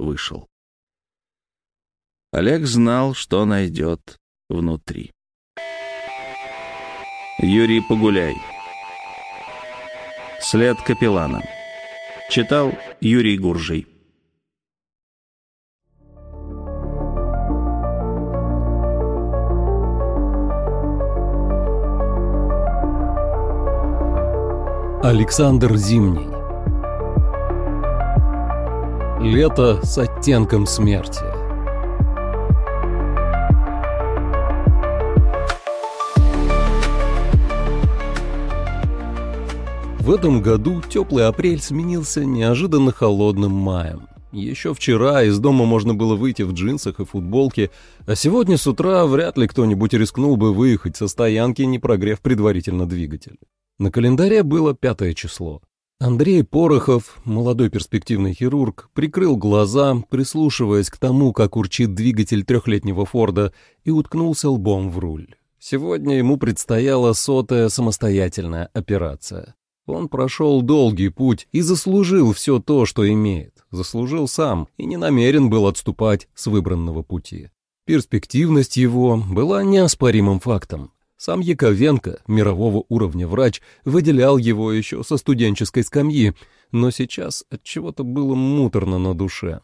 вышел. Олег знал, что найдет внутри. Юрий Погуляй. След капеллана. Читал Юрий Гуржий. Александр Зимний Лето с оттенком смерти В этом году теплый апрель сменился неожиданно холодным маем. Еще вчера из дома можно было выйти в джинсах и футболке, а сегодня с утра вряд ли кто-нибудь рискнул бы выехать со стоянки, не прогрев предварительно двигатель. На календаре было пятое число. Андрей Порохов, молодой перспективный хирург, прикрыл глаза, прислушиваясь к тому, как урчит двигатель трехлетнего Форда, и уткнулся лбом в руль. Сегодня ему предстояла сотая самостоятельная операция. Он прошел долгий путь и заслужил все то, что имеет. Заслужил сам и не намерен был отступать с выбранного пути. Перспективность его была неоспоримым фактом. Сам Яковенко, мирового уровня врач, выделял его еще со студенческой скамьи, но сейчас от чего-то было муторно на душе.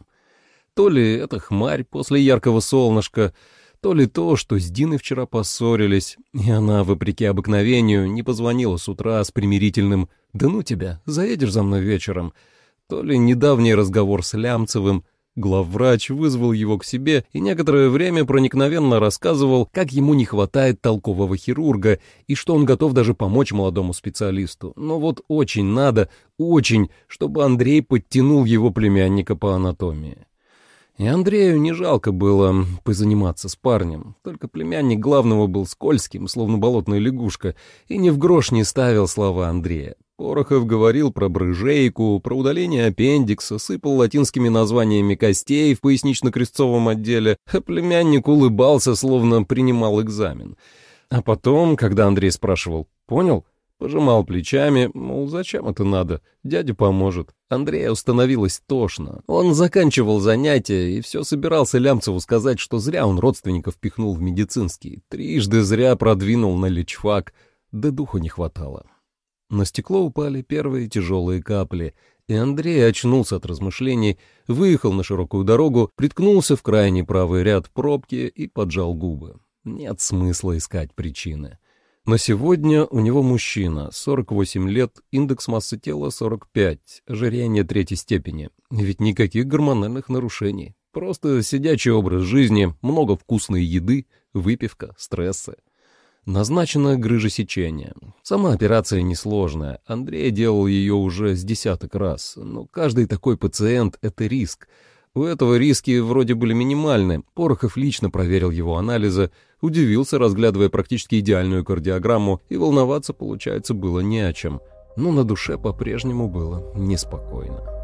То ли это хмарь после яркого солнышка, то ли то, что с Диной вчера поссорились, и она, вопреки обыкновению, не позвонила с утра с примирительным «Да ну тебя, заедешь за мной вечером», то ли недавний разговор с Лямцевым — Главврач вызвал его к себе и некоторое время проникновенно рассказывал, как ему не хватает толкового хирурга и что он готов даже помочь молодому специалисту. Но вот очень надо, очень, чтобы Андрей подтянул его племянника по анатомии. И Андрею не жалко было позаниматься с парнем, только племянник главного был скользким, словно болотная лягушка, и ни в грош не ставил слова Андрея. Порохов говорил про брыжейку, про удаление аппендикса, сыпал латинскими названиями костей в пояснично-крестцовом отделе, а племянник улыбался, словно принимал экзамен. А потом, когда Андрей спрашивал «Понял?», пожимал плечами, мол, зачем это надо, дядя поможет. Андрею становилось тошно. Он заканчивал занятия и все собирался Лямцеву сказать, что зря он родственников пихнул в медицинский, трижды зря продвинул на личфак, да духу не хватало. На стекло упали первые тяжелые капли, и Андрей очнулся от размышлений, выехал на широкую дорогу, приткнулся в крайний правый ряд пробки и поджал губы. Нет смысла искать причины. На сегодня у него мужчина, 48 лет, индекс массы тела 45, ожирение третьей степени. Ведь никаких гормональных нарушений. Просто сидячий образ жизни, много вкусной еды, выпивка, стрессы. Назначено грыжесечение. Сама операция несложная. Андрей делал ее уже с десяток раз. Но каждый такой пациент — это риск. У этого риски вроде были минимальны. Порохов лично проверил его анализы, удивился, разглядывая практически идеальную кардиограмму, и волноваться, получается, было не о чем. Но на душе по-прежнему было неспокойно.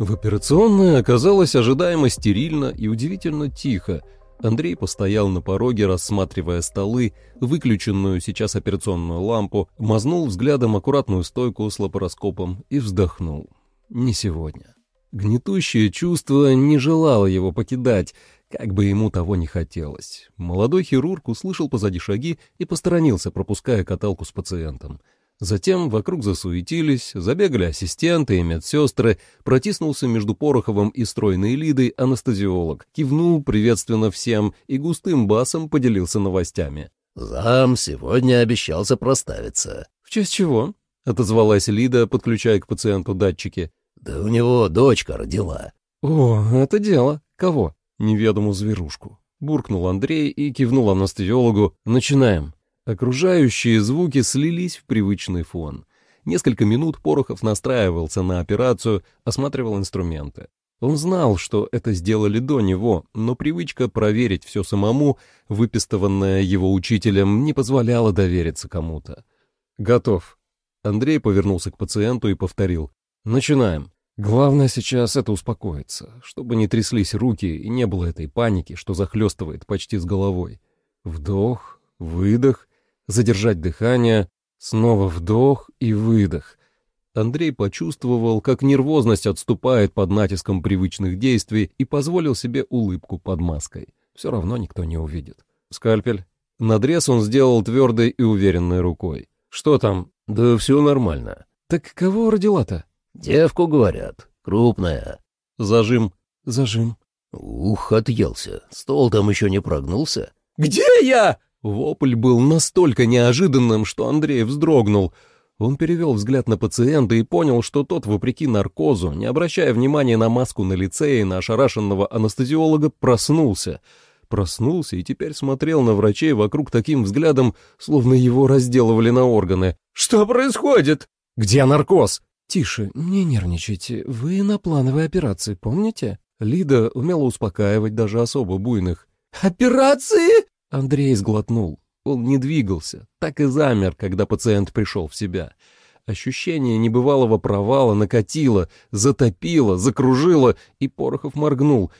В операционной оказалось ожидаемо стерильно и удивительно тихо. Андрей постоял на пороге, рассматривая столы, выключенную сейчас операционную лампу, мазнул взглядом аккуратную стойку с лапароскопом и вздохнул. Не сегодня. Гнетущее чувство не желало его покидать, как бы ему того не хотелось. Молодой хирург услышал позади шаги и посторонился, пропуская каталку с пациентом. Затем вокруг засуетились, забегали ассистенты и медсестры, протиснулся между Пороховым и стройной Лидой анестезиолог, кивнул приветственно всем и густым басом поделился новостями. «Зам сегодня обещался проставиться». «В честь чего?» — отозвалась Лида, подключая к пациенту датчики. «Да у него дочка родила». «О, это дело. Кого?» «Неведому зверушку». Буркнул Андрей и кивнул анестезиологу. «Начинаем». Окружающие звуки слились в привычный фон. Несколько минут Порохов настраивался на операцию, осматривал инструменты. Он знал, что это сделали до него, но привычка проверить все самому, выпистованная его учителем, не позволяла довериться кому-то. «Готов». Андрей повернулся к пациенту и повторил. «Начинаем. Главное сейчас это успокоиться, чтобы не тряслись руки и не было этой паники, что захлестывает почти с головой. Вдох, выдох, задержать дыхание, снова вдох и выдох. Андрей почувствовал, как нервозность отступает под натиском привычных действий и позволил себе улыбку под маской. Все равно никто не увидит. Скальпель. Надрез он сделал твердой и уверенной рукой. Что там? Да все нормально. Так кого родила-то? Девку, говорят. Крупная. Зажим. Зажим. Ух, отъелся. Стол там еще не прогнулся. «Где я?» Вопль был настолько неожиданным, что Андрей вздрогнул — он перевел взгляд на пациента и понял, что тот, вопреки наркозу, не обращая внимания на маску на лице и на ошарашенного анестезиолога, проснулся. Проснулся и теперь смотрел на врачей вокруг таким взглядом, словно его разделывали на органы. «Что происходит? Где наркоз?» «Тише, не нервничайте. Вы на плановой операции, помните?» Лида умела успокаивать даже особо буйных. «Операции?» Андрей сглотнул. Он не двигался, так и замер, когда пациент пришел в себя. Ощущение небывалого провала накатило, затопило, закружило, и Порохов моргнул,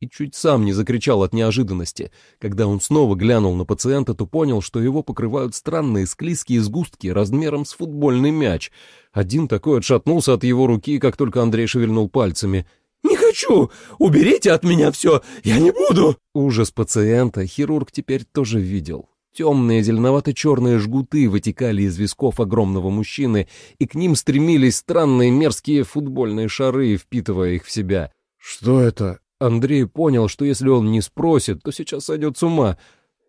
и чуть сам не закричал от неожиданности. Когда он снова глянул на пациента, то понял, что его покрывают странные склизкие сгустки размером с футбольный мяч. Один такой отшатнулся от его руки, как только Андрей шевельнул пальцами. «Не хочу! Уберите от меня все! Я не буду!» Ужас пациента хирург теперь тоже видел. Темные зеленовато-черные жгуты вытекали из висков огромного мужчины, и к ним стремились странные мерзкие футбольные шары, впитывая их в себя. «Что это?» Андрей понял, что если он не спросит, то сейчас сойдет с ума.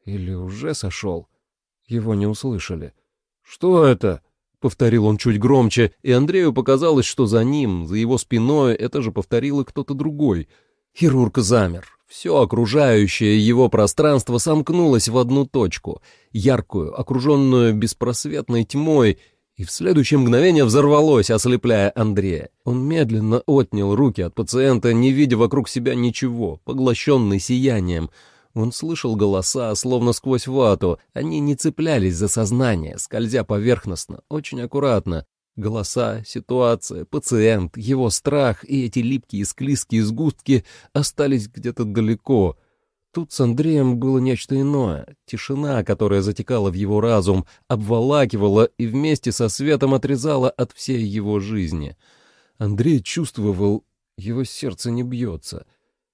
Или уже сошел. Его не услышали. «Что это?» — повторил он чуть громче, и Андрею показалось, что за ним, за его спиной, это же повторил и кто-то другой. Хирург замер. Все окружающее его пространство сомкнулось в одну точку, яркую, окруженную беспросветной тьмой, и в следующее мгновение взорвалось, ослепляя Андрея. Он медленно отнял руки от пациента, не видя вокруг себя ничего, поглощенный сиянием. Он слышал голоса, словно сквозь вату. Они не цеплялись за сознание, скользя поверхностно, очень аккуратно, Голоса, ситуация, пациент, его страх и эти липкие склизкие сгустки остались где-то далеко. Тут с Андреем было нечто иное. Тишина, которая затекала в его разум, обволакивала и вместе со светом отрезала от всей его жизни. Андрей чувствовал, его сердце не бьется.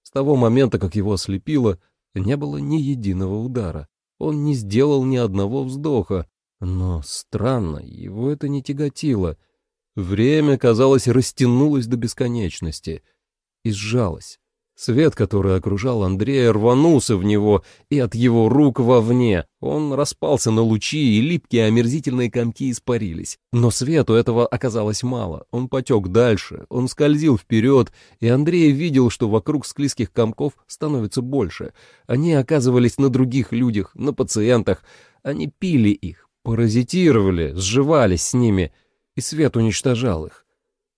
С того момента, как его ослепило, не было ни единого удара. Он не сделал ни одного вздоха, но странно, его это не тяготило. Время, казалось, растянулось до бесконечности и сжалось. Свет, который окружал Андрея, рванулся в него, и от его рук вовне. Он распался на лучи, и липкие омерзительные комки испарились. Но свету этого оказалось мало. Он потек дальше, он скользил вперед, и Андрей видел, что вокруг склизких комков становится больше. Они оказывались на других людях, на пациентах. Они пили их, Паразитировали, сживались с ними, и свет уничтожал их.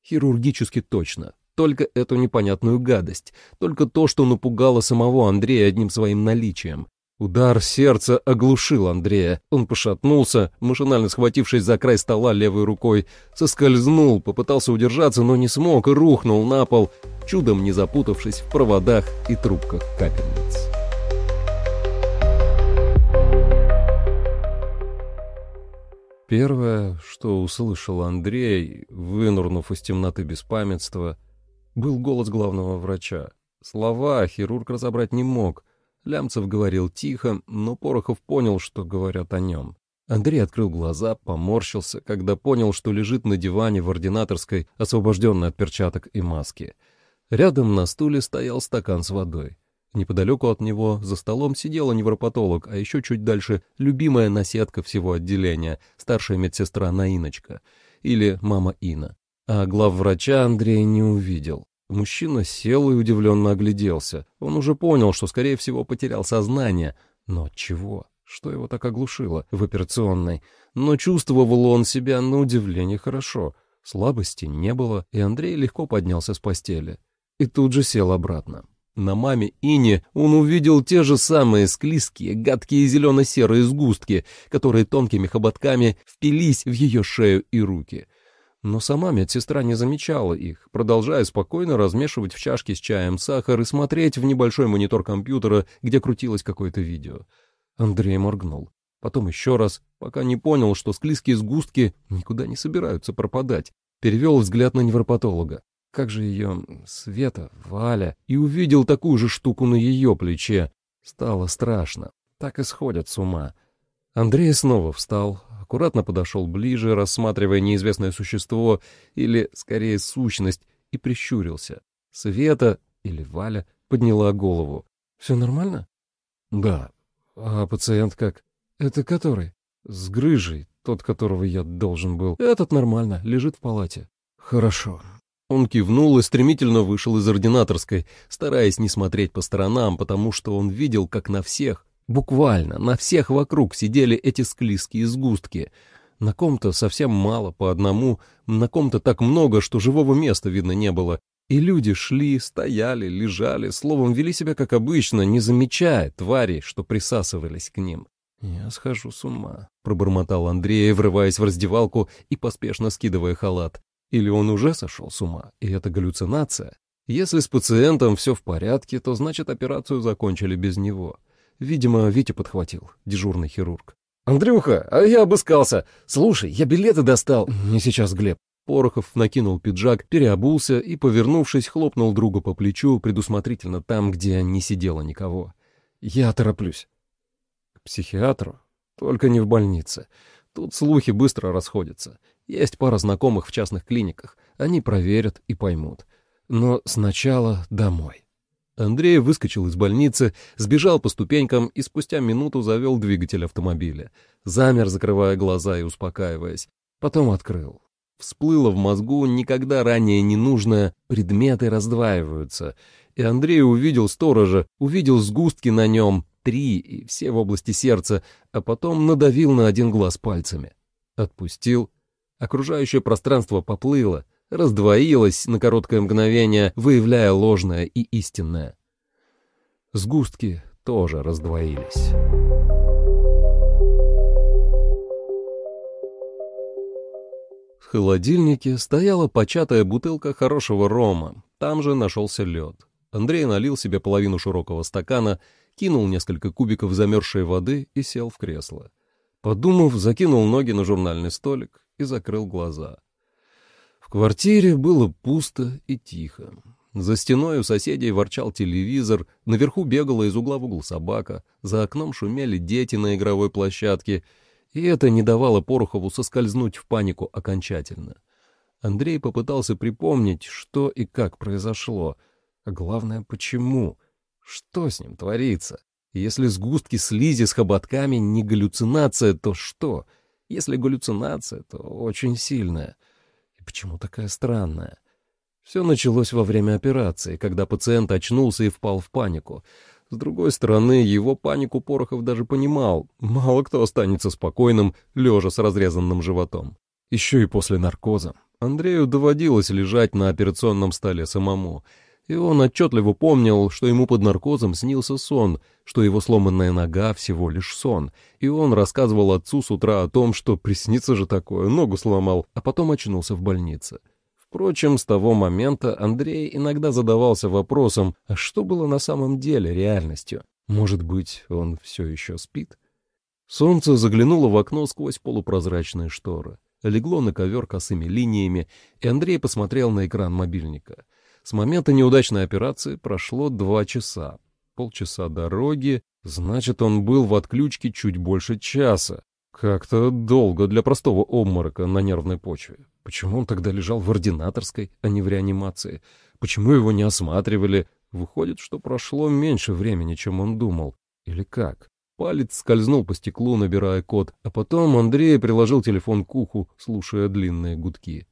Хирургически точно. Только эту непонятную гадость, только то, что напугало самого Андрея одним своим наличием. Удар сердца оглушил Андрея. Он пошатнулся, машинально схватившись за край стола левой рукой, соскользнул, попытался удержаться, но не смог и рухнул на пол, чудом не запутавшись в проводах и трубках капельниц. Первое, что услышал Андрей, вынурнув из темноты беспамятства, был голос главного врача. Слова хирург разобрать не мог. Лямцев говорил тихо, но Порохов понял, что говорят о нем. Андрей открыл глаза, поморщился, когда понял, что лежит на диване в ординаторской, освобожденный от перчаток и маски. Рядом на стуле стоял стакан с водой. Неподалеку от него за столом сидела невропатолог, а еще чуть дальше любимая наседка всего отделения, старшая медсестра Наиночка, или мама Ина. А главврача Андрей не увидел. Мужчина сел и удивленно огляделся. Он уже понял, что, скорее всего, потерял сознание. Но чего? Что его так оглушило в операционной? Но чувствовал он себя на удивление хорошо. Слабости не было, и Андрей легко поднялся с постели. И тут же сел обратно. На маме Ине он увидел те же самые склизкие, гадкие зелено-серые сгустки, которые тонкими хоботками впились в ее шею и руки. Но сама медсестра не замечала их, продолжая спокойно размешивать в чашке с чаем сахар и смотреть в небольшой монитор компьютера, где крутилось какое-то видео. Андрей моргнул. Потом еще раз, пока не понял, что склизкие сгустки никуда не собираются пропадать. Перевел взгляд на невропатолога. Как же ее Света, Валя, и увидел такую же штуку на ее плече. Стало страшно. Так и сходят с ума. Андрей снова встал, аккуратно подошел ближе, рассматривая неизвестное существо, или, скорее, сущность, и прищурился. Света, или Валя, подняла голову. «Все нормально?» «Да. А пациент как?» «Это который?» «С грыжей, тот, которого я должен был. Этот нормально, лежит в палате». «Хорошо». Он кивнул и стремительно вышел из ординаторской, стараясь не смотреть по сторонам, потому что он видел, как на всех, буквально на всех вокруг сидели эти склизкие сгустки. На ком-то совсем мало по одному, на ком-то так много, что живого места видно не было, и люди шли, стояли, лежали, словом, вели себя как обычно, не замечая тварей, что присасывались к ним. «Я схожу с ума», — пробормотал Андрей, врываясь в раздевалку и поспешно скидывая халат. Или он уже сошел с ума, и это галлюцинация? Если с пациентом все в порядке, то значит операцию закончили без него. Видимо, Витя подхватил, дежурный хирург. «Андрюха, а я обыскался. Слушай, я билеты достал». «Не сейчас, Глеб. Порохов накинул пиджак, переобулся и, повернувшись, хлопнул друга по плечу, предусмотрительно там, где не сидело никого. «Я тороплюсь». «К психиатру? Только не в больнице. Тут слухи быстро расходятся. Есть пара знакомых в частных клиниках. Они проверят и поймут. Но сначала домой». Андрей выскочил из больницы, сбежал по ступенькам и спустя минуту завел двигатель автомобиля. Замер, закрывая глаза и успокаиваясь. Потом открыл. Всплыло в мозгу никогда ранее ненужное «предметы раздваиваются», и Андрей увидел сторожа, увидел сгустки на нем, три, и все в области сердца, а потом надавил на один глаз пальцами. Отпустил. Окружающее пространство поплыло, раздвоилось на короткое мгновение, выявляя ложное и истинное. Сгустки тоже раздвоились. В холодильнике стояла початая бутылка хорошего рома. Там же нашелся лед. Андрей налил себе половину широкого стакана, кинул несколько кубиков замерзшей воды и сел в кресло. Подумав, закинул ноги на журнальный столик и закрыл глаза. В квартире было пусто и тихо. За стеной у соседей ворчал телевизор, наверху бегала из угла в угол собака, за окном шумели дети на игровой площадке — и это не давало Порохову соскользнуть в панику окончательно. Андрей попытался припомнить, что и как произошло, а главное, почему. Что с ним творится? Если сгустки слизи с хоботками не галлюцинация, то что? Если галлюцинация, то очень сильная. Почему такая странная? Все началось во время операции, когда пациент очнулся и впал в панику. С другой стороны, его панику Порохов даже понимал. Мало кто останется спокойным, лежа с разрезанным животом. Еще и после наркоза. Андрею доводилось лежать на операционном столе самому, и он отчетливо помнил, что ему под наркозом снился сон, что его сломанная нога всего лишь сон, и он рассказывал отцу с утра о том, что приснится же такое, ногу сломал, а потом очнулся в больнице. Впрочем, с того момента Андрей иногда задавался вопросом, а что было на самом деле реальностью? Может быть, он все еще спит? Солнце заглянуло в окно сквозь полупрозрачные шторы, легло на ковер косыми линиями, и Андрей посмотрел на экран мобильника. С момента неудачной операции прошло два часа. Полчаса дороги, значит, он был в отключке чуть больше часа. Как-то долго для простого обморока на нервной почве. Почему он тогда лежал в ординаторской, а не в реанимации? Почему его не осматривали? Выходит, что прошло меньше времени, чем он думал. Или как? Палец скользнул по стеклу, набирая код, а потом Андрей приложил телефон к уху, слушая длинные гудки.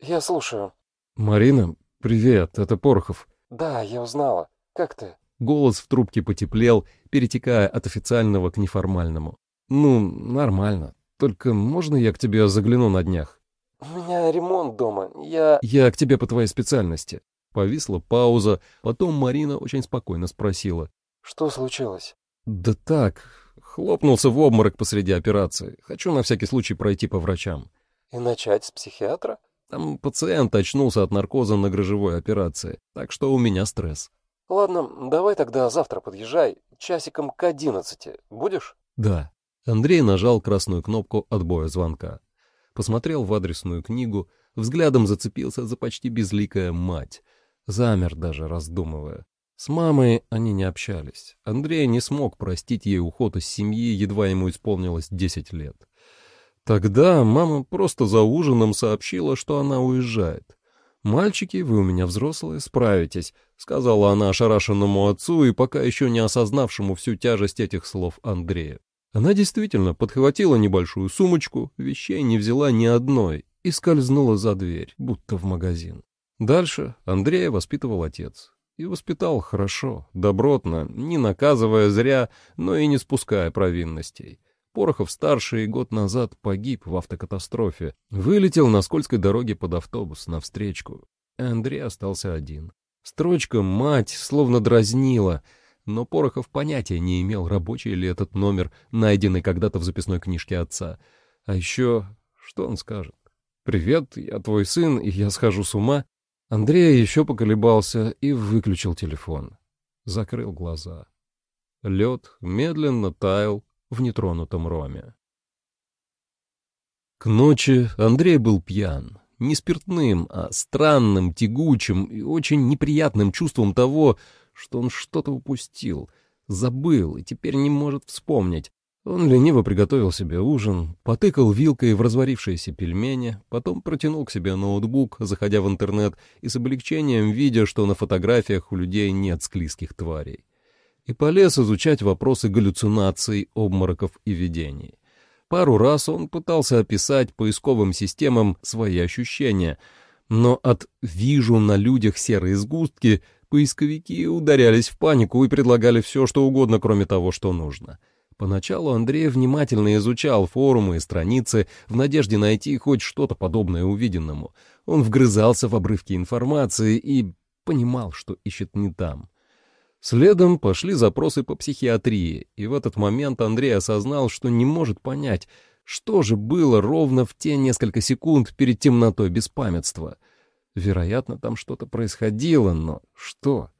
«Я слушаю». «Марина, привет, это Порохов». «Да, я узнала. Как ты?» Голос в трубке потеплел, перетекая от официального к неформальному. «Ну, нормально. Только можно я к тебе загляну на днях?» «У меня ремонт дома, я...» «Я к тебе по твоей специальности». Повисла пауза, потом Марина очень спокойно спросила. «Что случилось?» «Да так, хлопнулся в обморок посреди операции. Хочу на всякий случай пройти по врачам». «И начать с психиатра?» «Там пациент очнулся от наркоза на грыжевой операции, так что у меня стресс». «Ладно, давай тогда завтра подъезжай, часиком к одиннадцати. Будешь?» «Да». Андрей нажал красную кнопку отбоя звонка посмотрел в адресную книгу, взглядом зацепился за почти безликая мать. Замер даже, раздумывая. С мамой они не общались. Андрей не смог простить ей уход из семьи, едва ему исполнилось 10 лет. Тогда мама просто за ужином сообщила, что она уезжает. «Мальчики, вы у меня взрослые, справитесь», — сказала она ошарашенному отцу и пока еще не осознавшему всю тяжесть этих слов Андрея. Она действительно подхватила небольшую сумочку, вещей не взяла ни одной и скользнула за дверь, будто в магазин. Дальше Андрея воспитывал отец. И воспитал хорошо, добротно, не наказывая зря, но и не спуская провинностей. Порохов-старший год назад погиб в автокатастрофе, вылетел на скользкой дороге под автобус навстречку. Андрей остался один. Строчка «мать» словно дразнила, но Порохов понятия не имел, рабочий ли этот номер, найденный когда-то в записной книжке отца. А еще, что он скажет? «Привет, я твой сын, и я схожу с ума». Андрей еще поколебался и выключил телефон. Закрыл глаза. Лед медленно таял в нетронутом роме. К ночи Андрей был пьян. Не спиртным, а странным, тягучим и очень неприятным чувством того, что он что-то упустил, забыл и теперь не может вспомнить, он лениво приготовил себе ужин, потыкал вилкой в разварившиеся пельмени, потом протянул к себе ноутбук, заходя в интернет и с облегчением видя, что на фотографиях у людей нет склизких тварей. И полез изучать вопросы галлюцинаций, обмороков и видений. Пару раз он пытался описать поисковым системам свои ощущения, но от «вижу на людях серые сгустки» поисковики ударялись в панику и предлагали все, что угодно, кроме того, что нужно — Поначалу Андрей внимательно изучал форумы и страницы в надежде найти хоть что-то подобное увиденному. Он вгрызался в обрывки информации и понимал, что ищет не там. Следом пошли запросы по психиатрии, и в этот момент Андрей осознал, что не может понять, что же было ровно в те несколько секунд перед темнотой беспамятства. Вероятно, там что-то происходило, но что?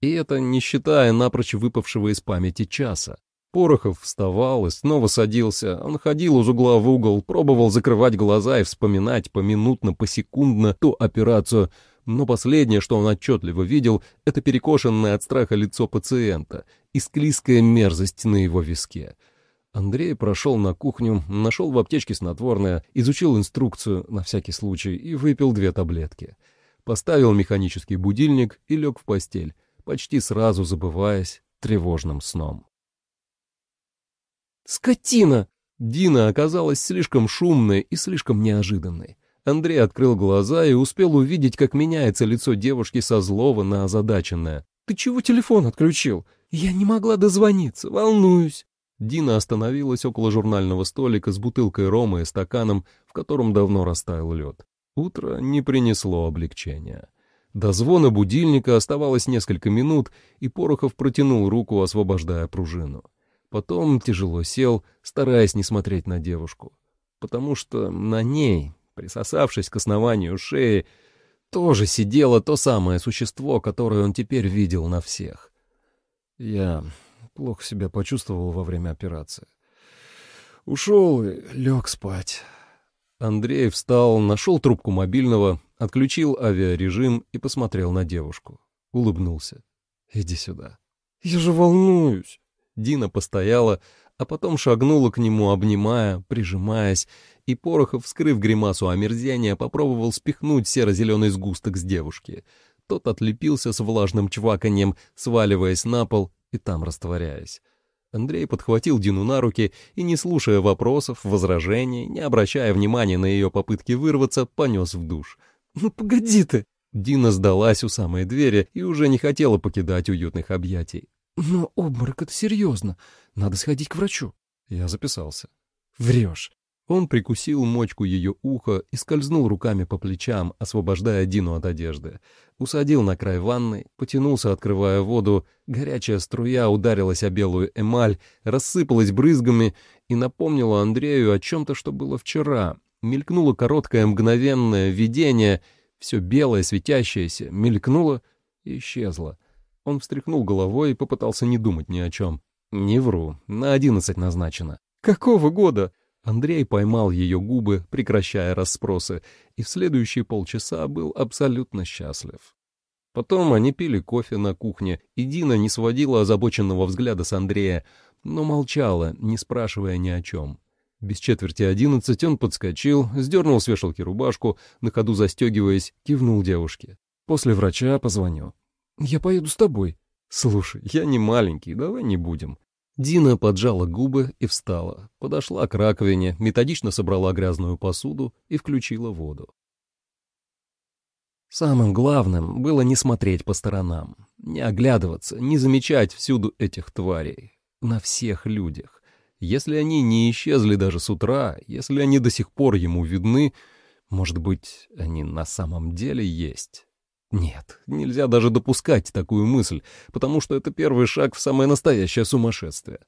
И это не считая напрочь выпавшего из памяти часа. Порохов вставал и снова садился. Он ходил из угла в угол, пробовал закрывать глаза и вспоминать поминутно, посекундно ту операцию, но последнее, что он отчетливо видел, это перекошенное от страха лицо пациента и склизкая мерзость на его виске. Андрей прошел на кухню, нашел в аптечке снотворное, изучил инструкцию на всякий случай и выпил две таблетки. Поставил механический будильник и лег в постель, почти сразу забываясь тревожным сном. «Скотина!» Дина оказалась слишком шумной и слишком неожиданной. Андрей открыл глаза и успел увидеть, как меняется лицо девушки со злого на озадаченное. «Ты чего телефон отключил? Я не могла дозвониться, волнуюсь». Дина остановилась около журнального столика с бутылкой рома и стаканом, в котором давно растаял лед. Утро не принесло облегчения. До звона будильника оставалось несколько минут, и Порохов протянул руку, освобождая пружину. Потом тяжело сел, стараясь не смотреть на девушку. Потому что на ней, присосавшись к основанию шеи, тоже сидело то самое существо, которое он теперь видел на всех. Я плохо себя почувствовал во время операции. Ушел и лег спать. Андрей встал, нашел трубку мобильного, отключил авиарежим и посмотрел на девушку. Улыбнулся. «Иди сюда». «Я же волнуюсь». Дина постояла, а потом шагнула к нему, обнимая, прижимаясь, и Порохов, вскрыв гримасу омерзения, попробовал спихнуть серо-зеленый сгусток с девушки. Тот отлепился с влажным чваканьем, сваливаясь на пол и там растворяясь. Андрей подхватил Дину на руки и, не слушая вопросов, возражений, не обращая внимания на ее попытки вырваться, понес в душ. «Ну погоди ты!» Дина сдалась у самой двери и уже не хотела покидать уютных объятий. «Но обморок — это серьезно. Надо сходить к врачу». Я записался. «Врешь». Он прикусил мочку ее уха и скользнул руками по плечам, освобождая Дину от одежды. Усадил на край ванны, потянулся, открывая воду. Горячая струя ударилась о белую эмаль, рассыпалась брызгами и напомнила Андрею о чем-то, что было вчера. Мелькнуло короткое мгновенное видение, все белое, светящееся, мелькнуло и исчезло. Он встряхнул головой и попытался не думать ни о чем. «Не вру, на одиннадцать назначено». «Какого года?» Андрей поймал ее губы, прекращая расспросы, и в следующие полчаса был абсолютно счастлив. Потом они пили кофе на кухне, и Дина не сводила озабоченного взгляда с Андрея, но молчала, не спрашивая ни о чем. Без четверти одиннадцать он подскочил, сдернул с вешалки рубашку, на ходу застегиваясь, кивнул девушке. «После врача позвоню». «Я поеду с тобой». «Слушай, я не маленький, давай не будем». Дина поджала губы и встала, подошла к раковине, методично собрала грязную посуду и включила воду. Самым главным было не смотреть по сторонам, не оглядываться, не замечать всюду этих тварей, на всех людях. Если они не исчезли даже с утра, если они до сих пор ему видны, может быть, они на самом деле есть. Нет, нельзя даже допускать такую мысль, потому что это первый шаг в самое настоящее сумасшествие.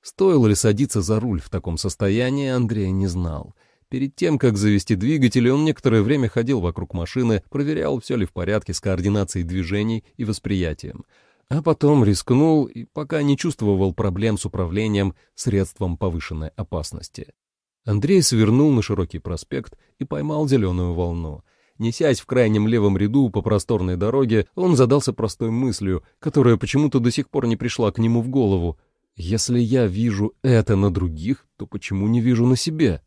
Стоило ли садиться за руль в таком состоянии, Андрей не знал. Перед тем, как завести двигатель, он некоторое время ходил вокруг машины, проверял, все ли в порядке с координацией движений и восприятием. А потом рискнул и пока не чувствовал проблем с управлением средством повышенной опасности. Андрей свернул на широкий проспект и поймал зеленую волну — Несясь в крайнем левом ряду по просторной дороге, он задался простой мыслью, которая почему-то до сих пор не пришла к нему в голову. «Если я вижу это на других, то почему не вижу на себе?»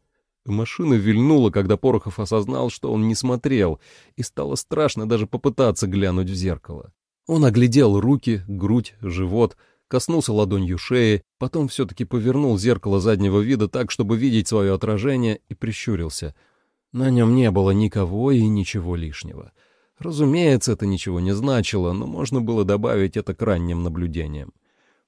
Машина вильнула, когда Порохов осознал, что он не смотрел, и стало страшно даже попытаться глянуть в зеркало. Он оглядел руки, грудь, живот, коснулся ладонью шеи, потом все-таки повернул зеркало заднего вида так, чтобы видеть свое отражение, и прищурился — на нем не было никого и ничего лишнего. Разумеется, это ничего не значило, но можно было добавить это к ранним наблюдениям.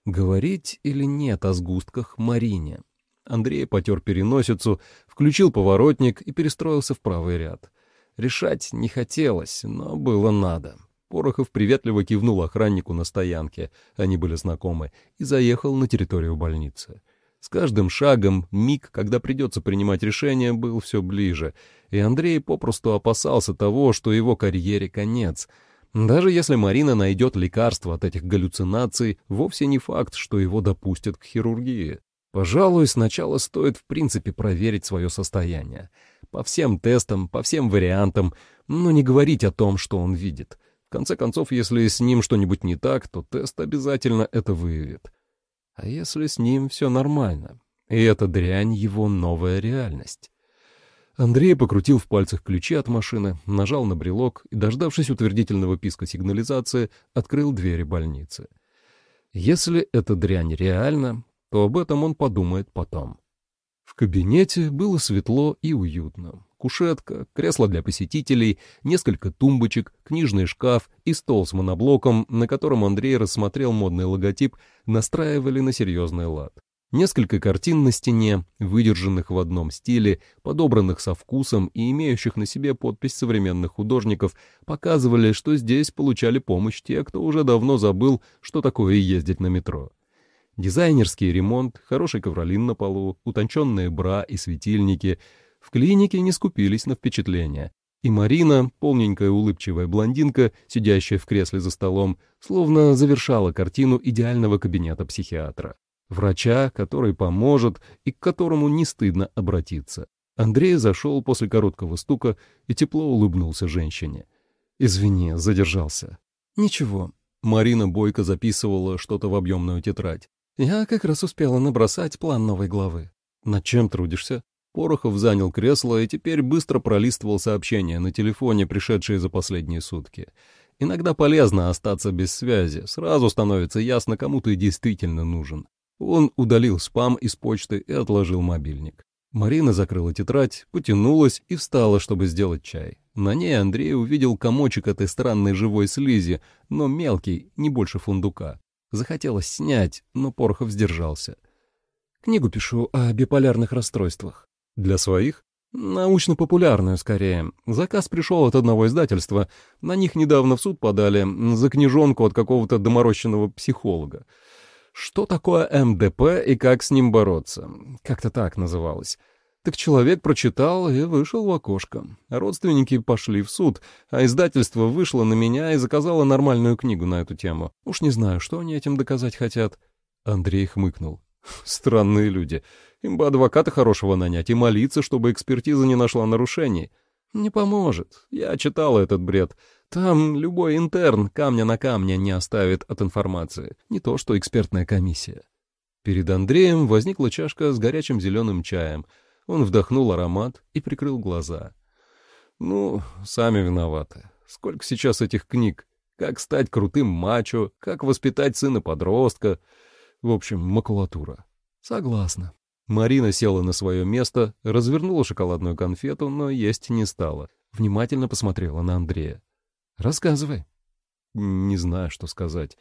Говорить или нет о сгустках Марине? Андрей потер переносицу, включил поворотник и перестроился в правый ряд. Решать не хотелось, но было надо. Порохов приветливо кивнул охраннику на стоянке, они были знакомы, и заехал на территорию больницы. С каждым шагом миг, когда придется принимать решение, был все ближе, и Андрей попросту опасался того, что его карьере конец. Даже если Марина найдет лекарство от этих галлюцинаций, вовсе не факт, что его допустят к хирургии. Пожалуй, сначала стоит в принципе проверить свое состояние. По всем тестам, по всем вариантам, но не говорить о том, что он видит. В конце концов, если с ним что-нибудь не так, то тест обязательно это выявит. А если с ним все нормально? И эта дрянь — его новая реальность. Андрей покрутил в пальцах ключи от машины, нажал на брелок и, дождавшись утвердительного писка сигнализации, открыл двери больницы. Если эта дрянь реальна, то об этом он подумает потом. В кабинете было светло и уютно. Кушетка, кресло для посетителей, несколько тумбочек, книжный шкаф и стол с моноблоком, на котором Андрей рассмотрел модный логотип, настраивали на серьезный лад. Несколько картин на стене, выдержанных в одном стиле, подобранных со вкусом и имеющих на себе подпись современных художников, показывали, что здесь получали помощь те, кто уже давно забыл, что такое ездить на метро. Дизайнерский ремонт, хороший ковролин на полу, утонченные бра и светильники. В клинике не скупились на впечатления. И Марина, полненькая улыбчивая блондинка, сидящая в кресле за столом, словно завершала картину идеального кабинета психиатра. Врача, который поможет и к которому не стыдно обратиться. Андрей зашел после короткого стука и тепло улыбнулся женщине. «Извини, задержался». «Ничего». Марина бойко записывала что-то в объемную тетрадь. Я как раз успела набросать план новой главы. Над чем трудишься? Порохов занял кресло и теперь быстро пролистывал сообщения на телефоне, пришедшие за последние сутки. Иногда полезно остаться без связи, сразу становится ясно, кому ты действительно нужен. Он удалил спам из почты и отложил мобильник. Марина закрыла тетрадь, потянулась и встала, чтобы сделать чай. На ней Андрей увидел комочек этой странной живой слизи, но мелкий, не больше фундука. Захотелось снять, но Порохов сдержался. Книгу пишу о биполярных расстройствах. Для своих? Научно-популярную, скорее. Заказ пришел от одного издательства. На них недавно в суд подали за книжонку от какого-то доморощенного психолога. Что такое МДП и как с ним бороться? Как-то так называлось. Так человек прочитал и вышел в окошко. Родственники пошли в суд, а издательство вышло на меня и заказало нормальную книгу на эту тему. Уж не знаю, что они этим доказать хотят. Андрей хмыкнул. Странные люди. Им бы адвоката хорошего нанять и молиться, чтобы экспертиза не нашла нарушений. Не поможет. Я читал этот бред. Там любой интерн камня на камне не оставит от информации. Не то что экспертная комиссия. Перед Андреем возникла чашка с горячим зеленым чаем. Он вдохнул аромат и прикрыл глаза. Ну, сами виноваты. Сколько сейчас этих книг? Как стать крутым мачо, как воспитать сына-подростка. В общем, макулатура. Согласна. Марина села на свое место, развернула шоколадную конфету, но есть не стала. Внимательно посмотрела на Андрея. «Рассказывай». «Не знаю, что сказать.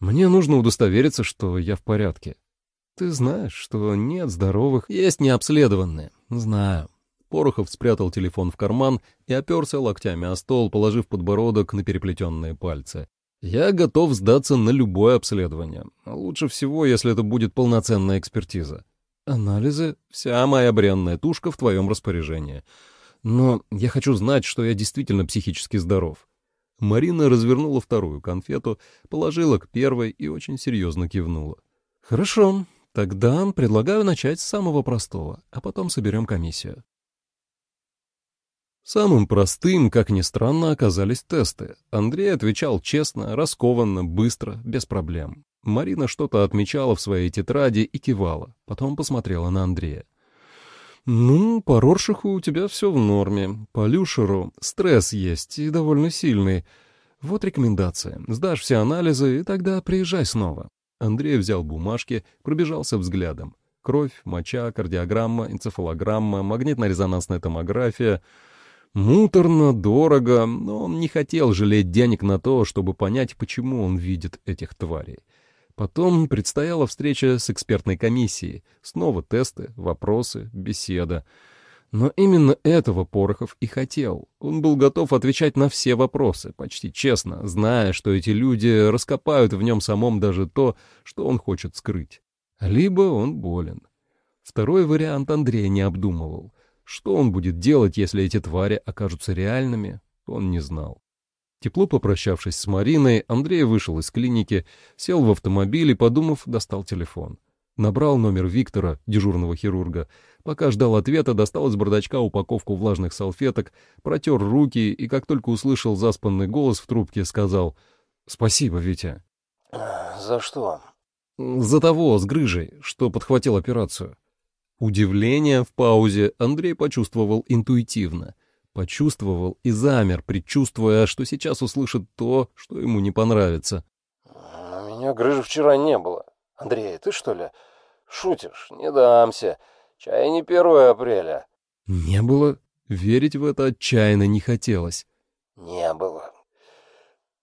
Мне нужно удостовериться, что я в порядке. Ты знаешь, что нет здоровых, есть необследованные. Знаю. Порохов спрятал телефон в карман и оперся локтями о стол, положив подбородок на переплетенные пальцы. «Я готов сдаться на любое обследование. Лучше всего, если это будет полноценная экспертиза. Анализы — вся моя бренная тушка в твоем распоряжении. Но я хочу знать, что я действительно психически здоров». Марина развернула вторую конфету, положила к первой и очень серьезно кивнула. «Хорошо, тогда предлагаю начать с самого простого, а потом соберем комиссию». Самым простым, как ни странно, оказались тесты. Андрей отвечал честно, раскованно, быстро, без проблем. Марина что-то отмечала в своей тетради и кивала. Потом посмотрела на Андрея. «Ну, по Роршаху у тебя все в норме. По Люшеру стресс есть и довольно сильный. Вот рекомендация. Сдашь все анализы, и тогда приезжай снова». Андрей взял бумажки, пробежался взглядом. Кровь, моча, кардиограмма, энцефалограмма, магнитно-резонансная томография — Муторно, дорого, но он не хотел жалеть денег на то, чтобы понять, почему он видит этих тварей. Потом предстояла встреча с экспертной комиссией, снова тесты, вопросы, беседа. Но именно этого Порохов и хотел. Он был готов отвечать на все вопросы, почти честно, зная, что эти люди раскопают в нем самом даже то, что он хочет скрыть. Либо он болен. Второй вариант Андрей не обдумывал. Что он будет делать, если эти твари окажутся реальными, он не знал. Тепло попрощавшись с Мариной, Андрей вышел из клиники, сел в автомобиль и, подумав, достал телефон. Набрал номер Виктора, дежурного хирурга. Пока ждал ответа, достал из бардачка упаковку влажных салфеток, протер руки и, как только услышал заспанный голос в трубке, сказал «Спасибо, Витя». «За что?» «За того, с грыжей, что подхватил операцию». Удивление в паузе Андрей почувствовал интуитивно. Почувствовал и замер, предчувствуя, что сейчас услышит то, что ему не понравится. «У меня грыжи вчера не было. Андрей, ты что ли? Шутишь? Не дамся. Чай не 1 апреля». «Не было?» Верить в это отчаянно не хотелось. «Не было.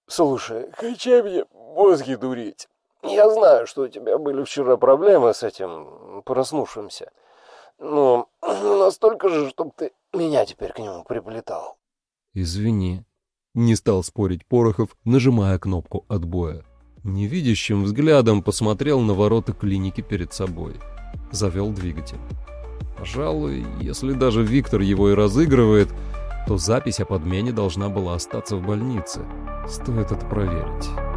Слушай, качай мне мозги дурить. Я знаю, что у тебя были вчера проблемы с этим проснувшимся. Ну, настолько же, чтобы ты меня теперь к нему приплетал. Извини. Не стал спорить Порохов, нажимая кнопку отбоя. Невидящим взглядом посмотрел на ворота клиники перед собой. Завел двигатель. Пожалуй, если даже Виктор его и разыгрывает, то запись о подмене должна была остаться в больнице. Стоит это проверить.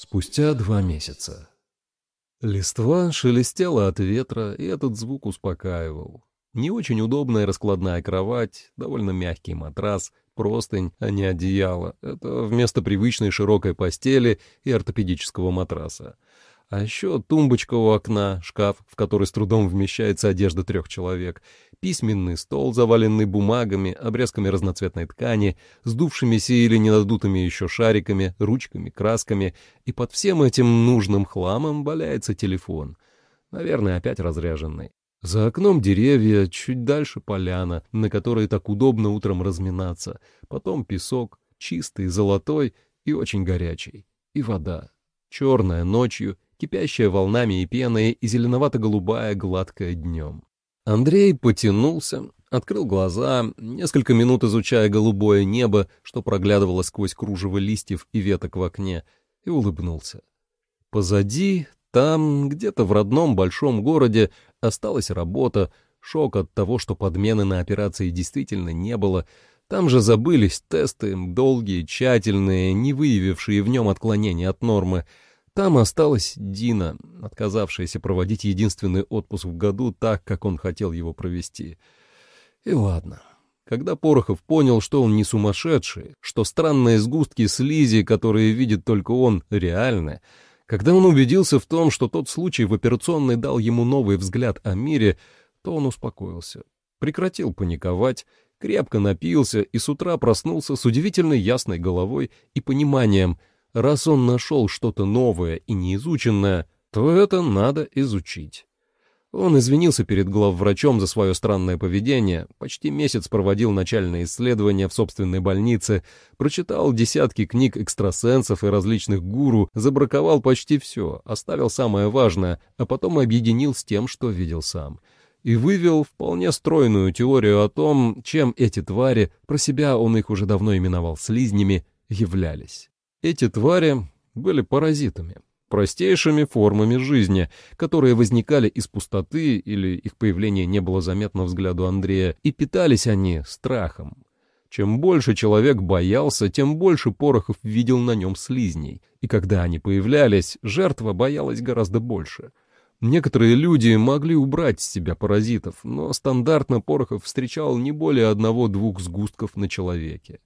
Спустя два месяца. Листва шелестела от ветра, и этот звук успокаивал. Не очень удобная раскладная кровать, довольно мягкий матрас, простынь, а не одеяло. Это вместо привычной широкой постели и ортопедического матраса. А еще тумбочка у окна, шкаф, в который с трудом вмещается одежда трех человек, письменный стол, заваленный бумагами, обрезками разноцветной ткани, сдувшимися или ненадутыми еще шариками, ручками, красками, и под всем этим нужным хламом валяется телефон. Наверное, опять разряженный. За окном деревья, чуть дальше поляна, на которой так удобно утром разминаться, потом песок, чистый, золотой и очень горячий, и вода, черная ночью кипящая волнами и пеной, и зеленовато-голубая, гладкая днем. Андрей потянулся, открыл глаза, несколько минут изучая голубое небо, что проглядывало сквозь кружево листьев и веток в окне, и улыбнулся. Позади, там, где-то в родном большом городе, осталась работа, шок от того, что подмены на операции действительно не было. Там же забылись тесты, долгие, тщательные, не выявившие в нем отклонения от нормы. Там осталась Дина, отказавшаяся проводить единственный отпуск в году так, как он хотел его провести. И ладно. Когда Порохов понял, что он не сумасшедший, что странные сгустки слизи, которые видит только он, реальны, когда он убедился в том, что тот случай в операционной дал ему новый взгляд о мире, то он успокоился, прекратил паниковать, крепко напился и с утра проснулся с удивительно ясной головой и пониманием, раз он нашел что-то новое и неизученное, то это надо изучить. Он извинился перед главврачом за свое странное поведение, почти месяц проводил начальные исследования в собственной больнице, прочитал десятки книг экстрасенсов и различных гуру, забраковал почти все, оставил самое важное, а потом объединил с тем, что видел сам. И вывел вполне стройную теорию о том, чем эти твари, про себя он их уже давно именовал слизнями, являлись. Эти твари были паразитами, простейшими формами жизни, которые возникали из пустоты или их появление не было заметно взгляду Андрея, и питались они страхом. Чем больше человек боялся, тем больше Порохов видел на нем слизней, и когда они появлялись, жертва боялась гораздо больше. Некоторые люди могли убрать с себя паразитов, но стандартно Порохов встречал не более одного-двух сгустков на человеке.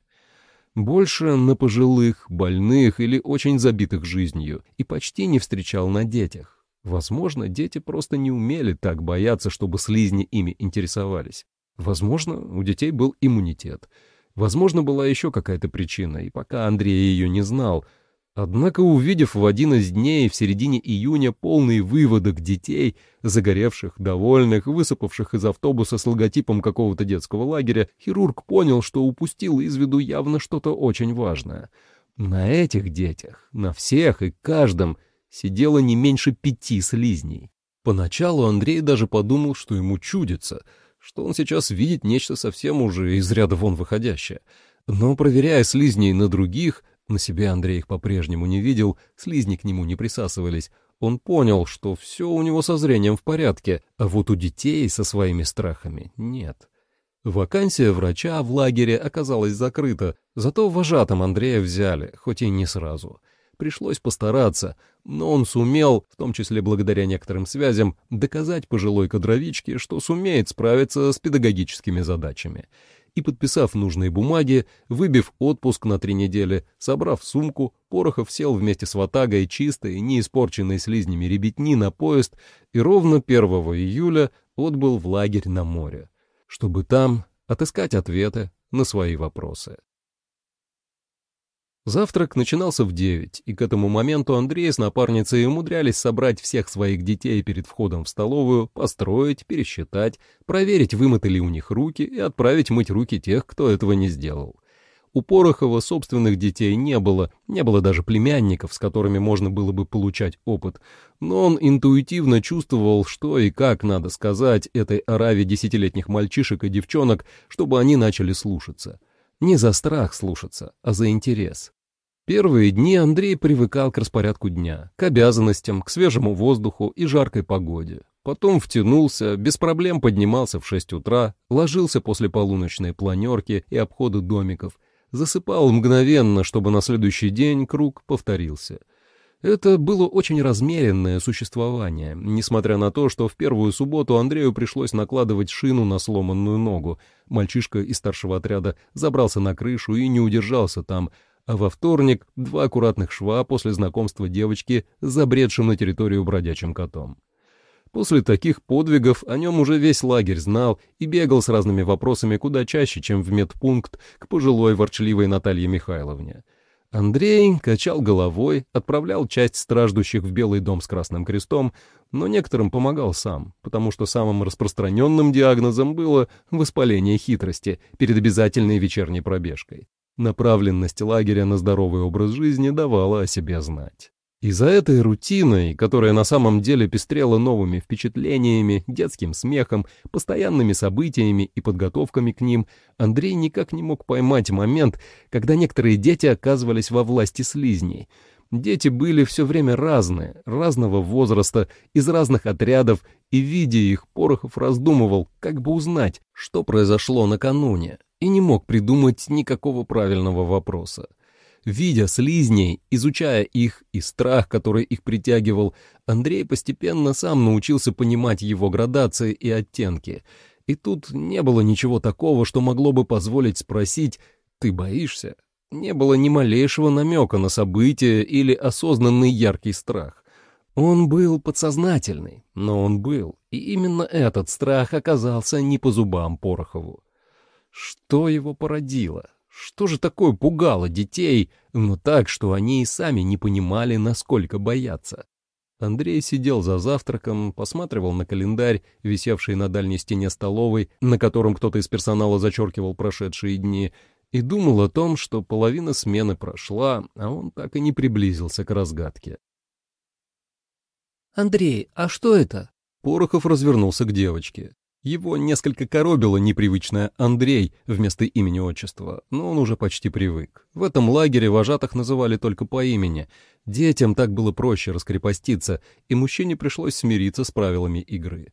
Больше на пожилых, больных или очень забитых жизнью, и почти не встречал на детях. Возможно, дети просто не умели так бояться, чтобы слизни ими интересовались. Возможно, у детей был иммунитет. Возможно, была еще какая-то причина, и пока Андрей ее не знал — Однако, увидев в один из дней в середине июня полный выводок детей, загоревших, довольных, высыпавших из автобуса с логотипом какого-то детского лагеря, хирург понял, что упустил из виду явно что-то очень важное. На этих детях, на всех и каждом, сидело не меньше пяти слизней. Поначалу Андрей даже подумал, что ему чудится, что он сейчас видит нечто совсем уже из ряда вон выходящее. Но, проверяя слизней на других, на себе Андрей их по-прежнему не видел, слизни к нему не присасывались. Он понял, что все у него со зрением в порядке, а вот у детей со своими страхами нет. Вакансия врача в лагере оказалась закрыта, зато вожатым Андрея взяли, хоть и не сразу. Пришлось постараться, но он сумел, в том числе благодаря некоторым связям, доказать пожилой кадровичке, что сумеет справиться с педагогическими задачами и, подписав нужные бумаги, выбив отпуск на три недели, собрав сумку, Порохов сел вместе с ватагой чистой, не испорченной слизнями ребятни на поезд и ровно 1 июля отбыл в лагерь на море, чтобы там отыскать ответы на свои вопросы. Завтрак начинался в девять, и к этому моменту Андрей с напарницей умудрялись собрать всех своих детей перед входом в столовую, построить, пересчитать, проверить, вымыты ли у них руки, и отправить мыть руки тех, кто этого не сделал. У Порохова собственных детей не было, не было даже племянников, с которыми можно было бы получать опыт, но он интуитивно чувствовал, что и как надо сказать этой ораве десятилетних мальчишек и девчонок, чтобы они начали слушаться. Не за страх слушаться, а за интерес. Первые дни Андрей привыкал к распорядку дня, к обязанностям, к свежему воздуху и жаркой погоде. Потом втянулся, без проблем поднимался в 6 утра, ложился после полуночной планерки и обхода домиков, засыпал мгновенно, чтобы на следующий день круг повторился. Это было очень размеренное существование, несмотря на то, что в первую субботу Андрею пришлось накладывать шину на сломанную ногу. Мальчишка из старшего отряда забрался на крышу и не удержался там, а во вторник два аккуратных шва после знакомства девочки с забредшим на территорию бродячим котом. После таких подвигов о нем уже весь лагерь знал и бегал с разными вопросами куда чаще, чем в медпункт к пожилой ворчливой Наталье Михайловне. Андрей качал головой, отправлял часть страждущих в Белый дом с Красным Крестом, но некоторым помогал сам, потому что самым распространенным диагнозом было воспаление хитрости перед обязательной вечерней пробежкой. Направленность лагеря на здоровый образ жизни давала о себе знать. И за этой рутиной, которая на самом деле пестрела новыми впечатлениями, детским смехом, постоянными событиями и подготовками к ним, Андрей никак не мог поймать момент, когда некоторые дети оказывались во власти слизней. Дети были все время разные, разного возраста, из разных отрядов, и, видя их, Порохов раздумывал, как бы узнать, что произошло накануне, и не мог придумать никакого правильного вопроса. Видя слизней, изучая их и страх, который их притягивал, Андрей постепенно сам научился понимать его градации и оттенки. И тут не было ничего такого, что могло бы позволить спросить «ты боишься?». Не было ни малейшего намека на событие или осознанный яркий страх. Он был подсознательный, но он был, и именно этот страх оказался не по зубам Порохову. Что его породило? Что же такое пугало детей, но так, что они и сами не понимали, насколько боятся? Андрей сидел за завтраком, посматривал на календарь, висевший на дальней стене столовой, на котором кто-то из персонала зачеркивал прошедшие дни, и думал о том, что половина смены прошла, а он так и не приблизился к разгадке. «Андрей, а что это?» Порохов развернулся к девочке. Его несколько коробило непривычное «Андрей» вместо имени-отчества, но он уже почти привык. В этом лагере вожатых называли только по имени. Детям так было проще раскрепоститься, и мужчине пришлось смириться с правилами игры.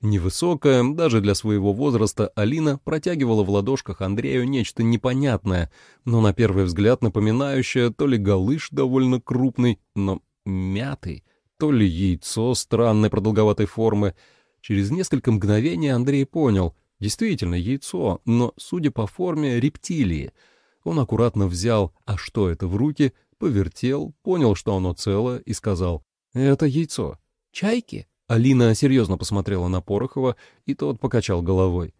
Невысокая, даже для своего возраста, Алина протягивала в ладошках Андрею нечто непонятное, но на первый взгляд напоминающее то ли галыш довольно крупный, но мятый, то ли яйцо странной продолговатой формы — Через несколько мгновений Андрей понял, действительно яйцо, но, судя по форме, рептилии. Он аккуратно взял «а что это?» в руки, повертел, понял, что оно цело, и сказал «это яйцо». «Чайки?» Алина серьезно посмотрела на Порохова, и тот покачал головой.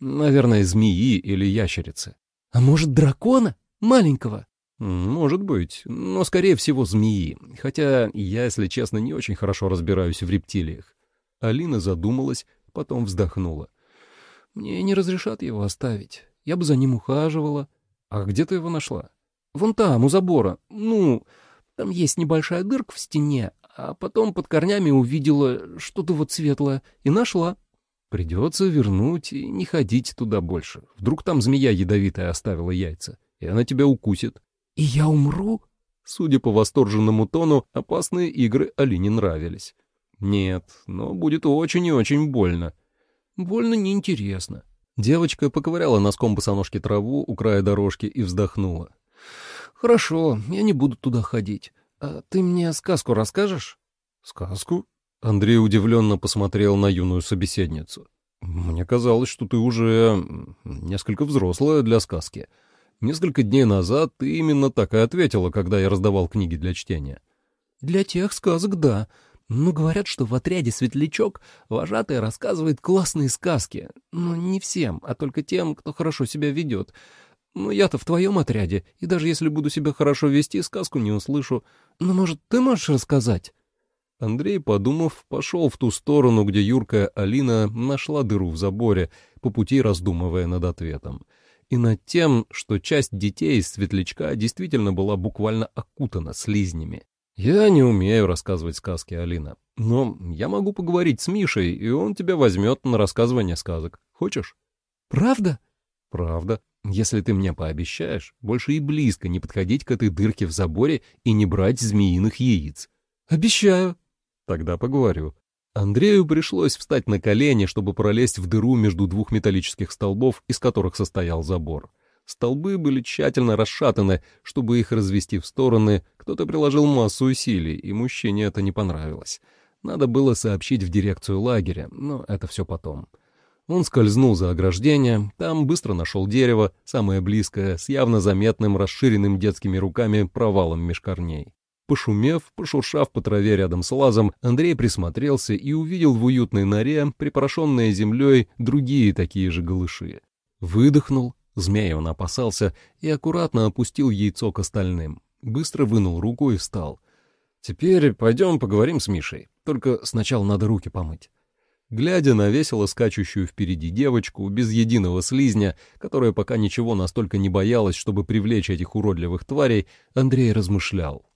«Наверное, змеи или ящерицы». «А может, дракона? Маленького?» «Может быть, но, скорее всего, змеи. Хотя я, если честно, не очень хорошо разбираюсь в рептилиях. Алина задумалась, потом вздохнула. «Мне не разрешат его оставить. Я бы за ним ухаживала». «А где ты его нашла?» «Вон там, у забора. Ну, там есть небольшая дырка в стене, а потом под корнями увидела что-то вот светлое и нашла». «Придется вернуть и не ходить туда больше. Вдруг там змея ядовитая оставила яйца, и она тебя укусит». «И я умру?» Судя по восторженному тону, опасные игры Алине нравились. Нет, но будет очень и очень больно. Больно неинтересно. Девочка поковыряла носком босоножки траву у края дорожки и вздохнула. «Хорошо, я не буду туда ходить. А ты мне сказку расскажешь?» «Сказку?» Андрей удивленно посмотрел на юную собеседницу. «Мне казалось, что ты уже несколько взрослая для сказки. Несколько дней назад ты именно так и ответила, когда я раздавал книги для чтения». «Для тех сказок, да. Ну, говорят, что в отряде «Светлячок» вожатый рассказывает классные сказки. Но не всем, а только тем, кто хорошо себя ведет. Ну, я-то в твоем отряде, и даже если буду себя хорошо вести, сказку не услышу. Ну, может, ты можешь рассказать?» Андрей, подумав, пошел в ту сторону, где юркая Алина нашла дыру в заборе, по пути раздумывая над ответом. И над тем, что часть детей из светлячка действительно была буквально окутана слизнями. «Я не умею рассказывать сказки, Алина. Но я могу поговорить с Мишей, и он тебя возьмет на рассказывание сказок. Хочешь?» «Правда?» «Правда. Если ты мне пообещаешь, больше и близко не подходить к этой дырке в заборе и не брать змеиных яиц». «Обещаю». «Тогда поговорю». Андрею пришлось встать на колени, чтобы пролезть в дыру между двух металлических столбов, из которых состоял забор. Столбы были тщательно расшатаны, чтобы их развести в стороны, кто-то приложил массу усилий, и мужчине это не понравилось. Надо было сообщить в дирекцию лагеря, но это все потом. Он скользнул за ограждение, там быстро нашел дерево, самое близкое, с явно заметным, расширенным детскими руками провалом меж корней. Пошумев, пошуршав по траве рядом с лазом, Андрей присмотрелся и увидел в уютной норе, припорошенные землей, другие такие же голыши. Выдохнул Змея он опасался и аккуратно опустил яйцо к остальным. Быстро вынул руку и встал. «Теперь пойдем поговорим с Мишей. Только сначала надо руки помыть». Глядя на весело скачущую впереди девочку, без единого слизня, которая пока ничего настолько не боялась, чтобы привлечь этих уродливых тварей, Андрей размышлял.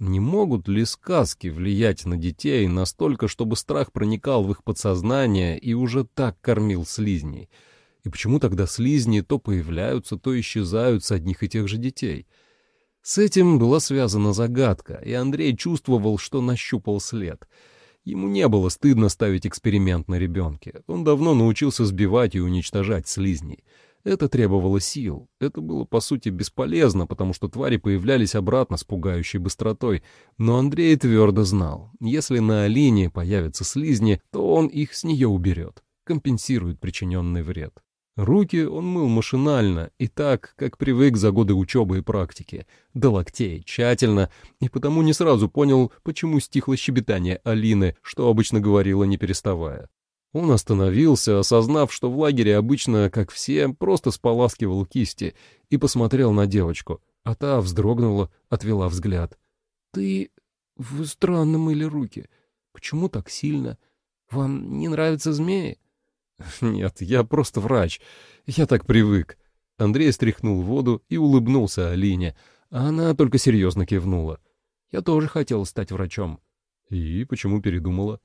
Не могут ли сказки влиять на детей настолько, чтобы страх проникал в их подсознание и уже так кормил слизней? И почему тогда слизни то появляются, то исчезают с одних и тех же детей? С этим была связана загадка, и Андрей чувствовал, что нащупал след. Ему не было стыдно ставить эксперимент на ребенке. Он давно научился сбивать и уничтожать слизней. Это требовало сил. Это было, по сути, бесполезно, потому что твари появлялись обратно с пугающей быстротой. Но Андрей твердо знал, если на Алине появятся слизни, то он их с нее уберет, компенсирует причиненный вред. Руки он мыл машинально и так, как привык за годы учебы и практики, до локтей, тщательно, и потому не сразу понял, почему стихло щебетание Алины, что обычно говорила не переставая. Он остановился, осознав, что в лагере обычно, как все, просто споласкивал кисти, и посмотрел на девочку, а та вздрогнула, отвела взгляд. «Ты... вы странно мыли руки. Почему так сильно? Вам не нравятся змеи?» «Нет, я просто врач. Я так привык». Андрей стряхнул воду и улыбнулся Алине, а она только серьезно кивнула. «Я тоже хотел стать врачом». «И почему передумала?»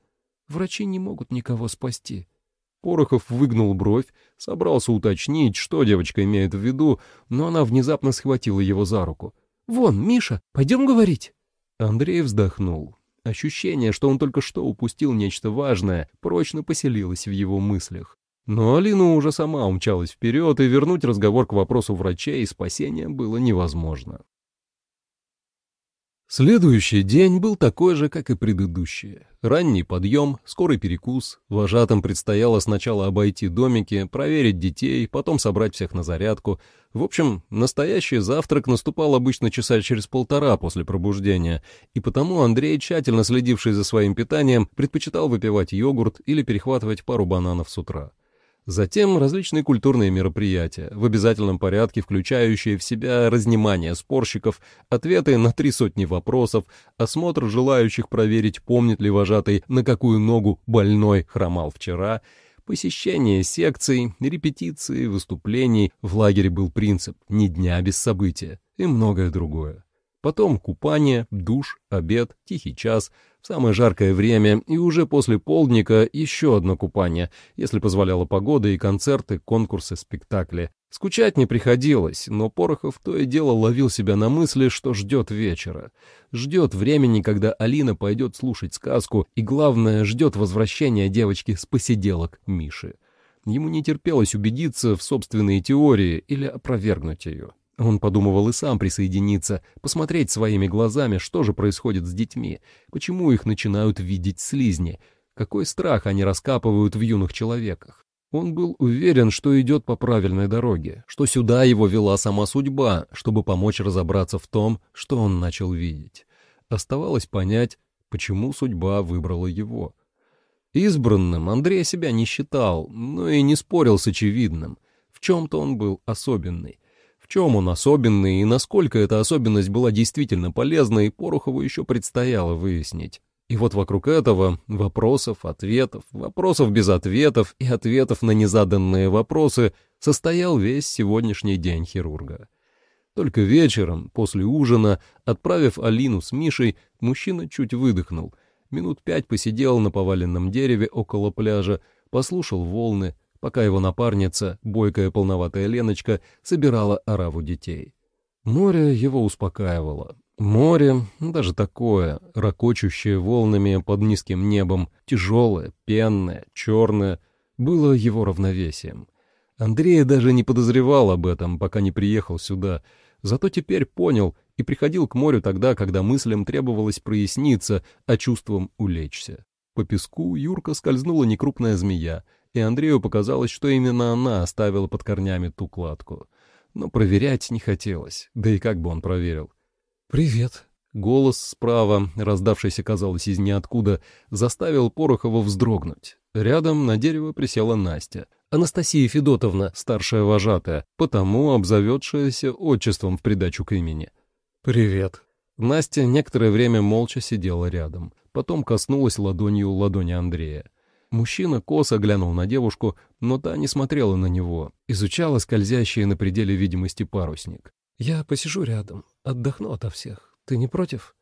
«Врачи не могут никого спасти». Порохов выгнул бровь, собрался уточнить, что девочка имеет в виду, но она внезапно схватила его за руку. «Вон, Миша, пойдем говорить». Андрей вздохнул. Ощущение, что он только что упустил нечто важное, прочно поселилось в его мыслях. Но Алина уже сама умчалась вперед, и вернуть разговор к вопросу врачей и спасения было невозможно. Следующий день был такой же, как и предыдущие. Ранний подъем, скорый перекус. Вожатым предстояло сначала обойти домики, проверить детей, потом собрать всех на зарядку. В общем, настоящий завтрак наступал обычно часа через полтора после пробуждения, и потому Андрей, тщательно следивший за своим питанием, предпочитал выпивать йогурт или перехватывать пару бананов с утра. Затем различные культурные мероприятия, в обязательном порядке включающие в себя разнимание спорщиков, ответы на три сотни вопросов, осмотр желающих проверить, помнит ли вожатый, на какую ногу больной хромал вчера, посещение секций, репетиции, выступлений, в лагере был принцип «ни дня без события» и многое другое. Потом купание, душ, обед, тихий час — в самое жаркое время и уже после полдника еще одно купание, если позволяла погода и концерты, конкурсы, спектакли. Скучать не приходилось, но Порохов то и дело ловил себя на мысли, что ждет вечера. Ждет времени, когда Алина пойдет слушать сказку, и, главное, ждет возвращения девочки с посиделок Миши. Ему не терпелось убедиться в собственной теории или опровергнуть ее. Он подумывал и сам присоединиться, посмотреть своими глазами, что же происходит с детьми, почему их начинают видеть слизни, какой страх они раскапывают в юных человеках. Он был уверен, что идет по правильной дороге, что сюда его вела сама судьба, чтобы помочь разобраться в том, что он начал видеть. Оставалось понять, почему судьба выбрала его. Избранным Андрей себя не считал, но и не спорил с очевидным. В чем-то он был особенный — чем он особенный и насколько эта особенность была действительно полезной, Порохову еще предстояло выяснить. И вот вокруг этого вопросов, ответов, вопросов без ответов и ответов на незаданные вопросы состоял весь сегодняшний день хирурга. Только вечером, после ужина, отправив Алину с Мишей, мужчина чуть выдохнул. Минут пять посидел на поваленном дереве около пляжа, послушал волны, пока его напарница, бойкая полноватая Леночка, собирала ораву детей. Море его успокаивало. Море, даже такое, ракочущее волнами под низким небом, тяжелое, пенное, черное, было его равновесием. Андрей даже не подозревал об этом, пока не приехал сюда, зато теперь понял и приходил к морю тогда, когда мыслям требовалось проясниться, а чувствам улечься. По песку Юрка скользнула некрупная змея — и Андрею показалось, что именно она оставила под корнями ту кладку. Но проверять не хотелось, да и как бы он проверил. «Привет». Голос справа, раздавшийся, казалось, из ниоткуда, заставил Порохова вздрогнуть. Рядом на дерево присела Настя. Анастасия Федотовна, старшая вожатая, потому обзаведшаяся отчеством в придачу к имени. «Привет». Настя некоторое время молча сидела рядом, потом коснулась ладонью ладони Андрея. Мужчина косо глянул на девушку, но та не смотрела на него, изучала скользящий на пределе видимости парусник. «Я посижу рядом, отдохну ото всех. Ты не против?»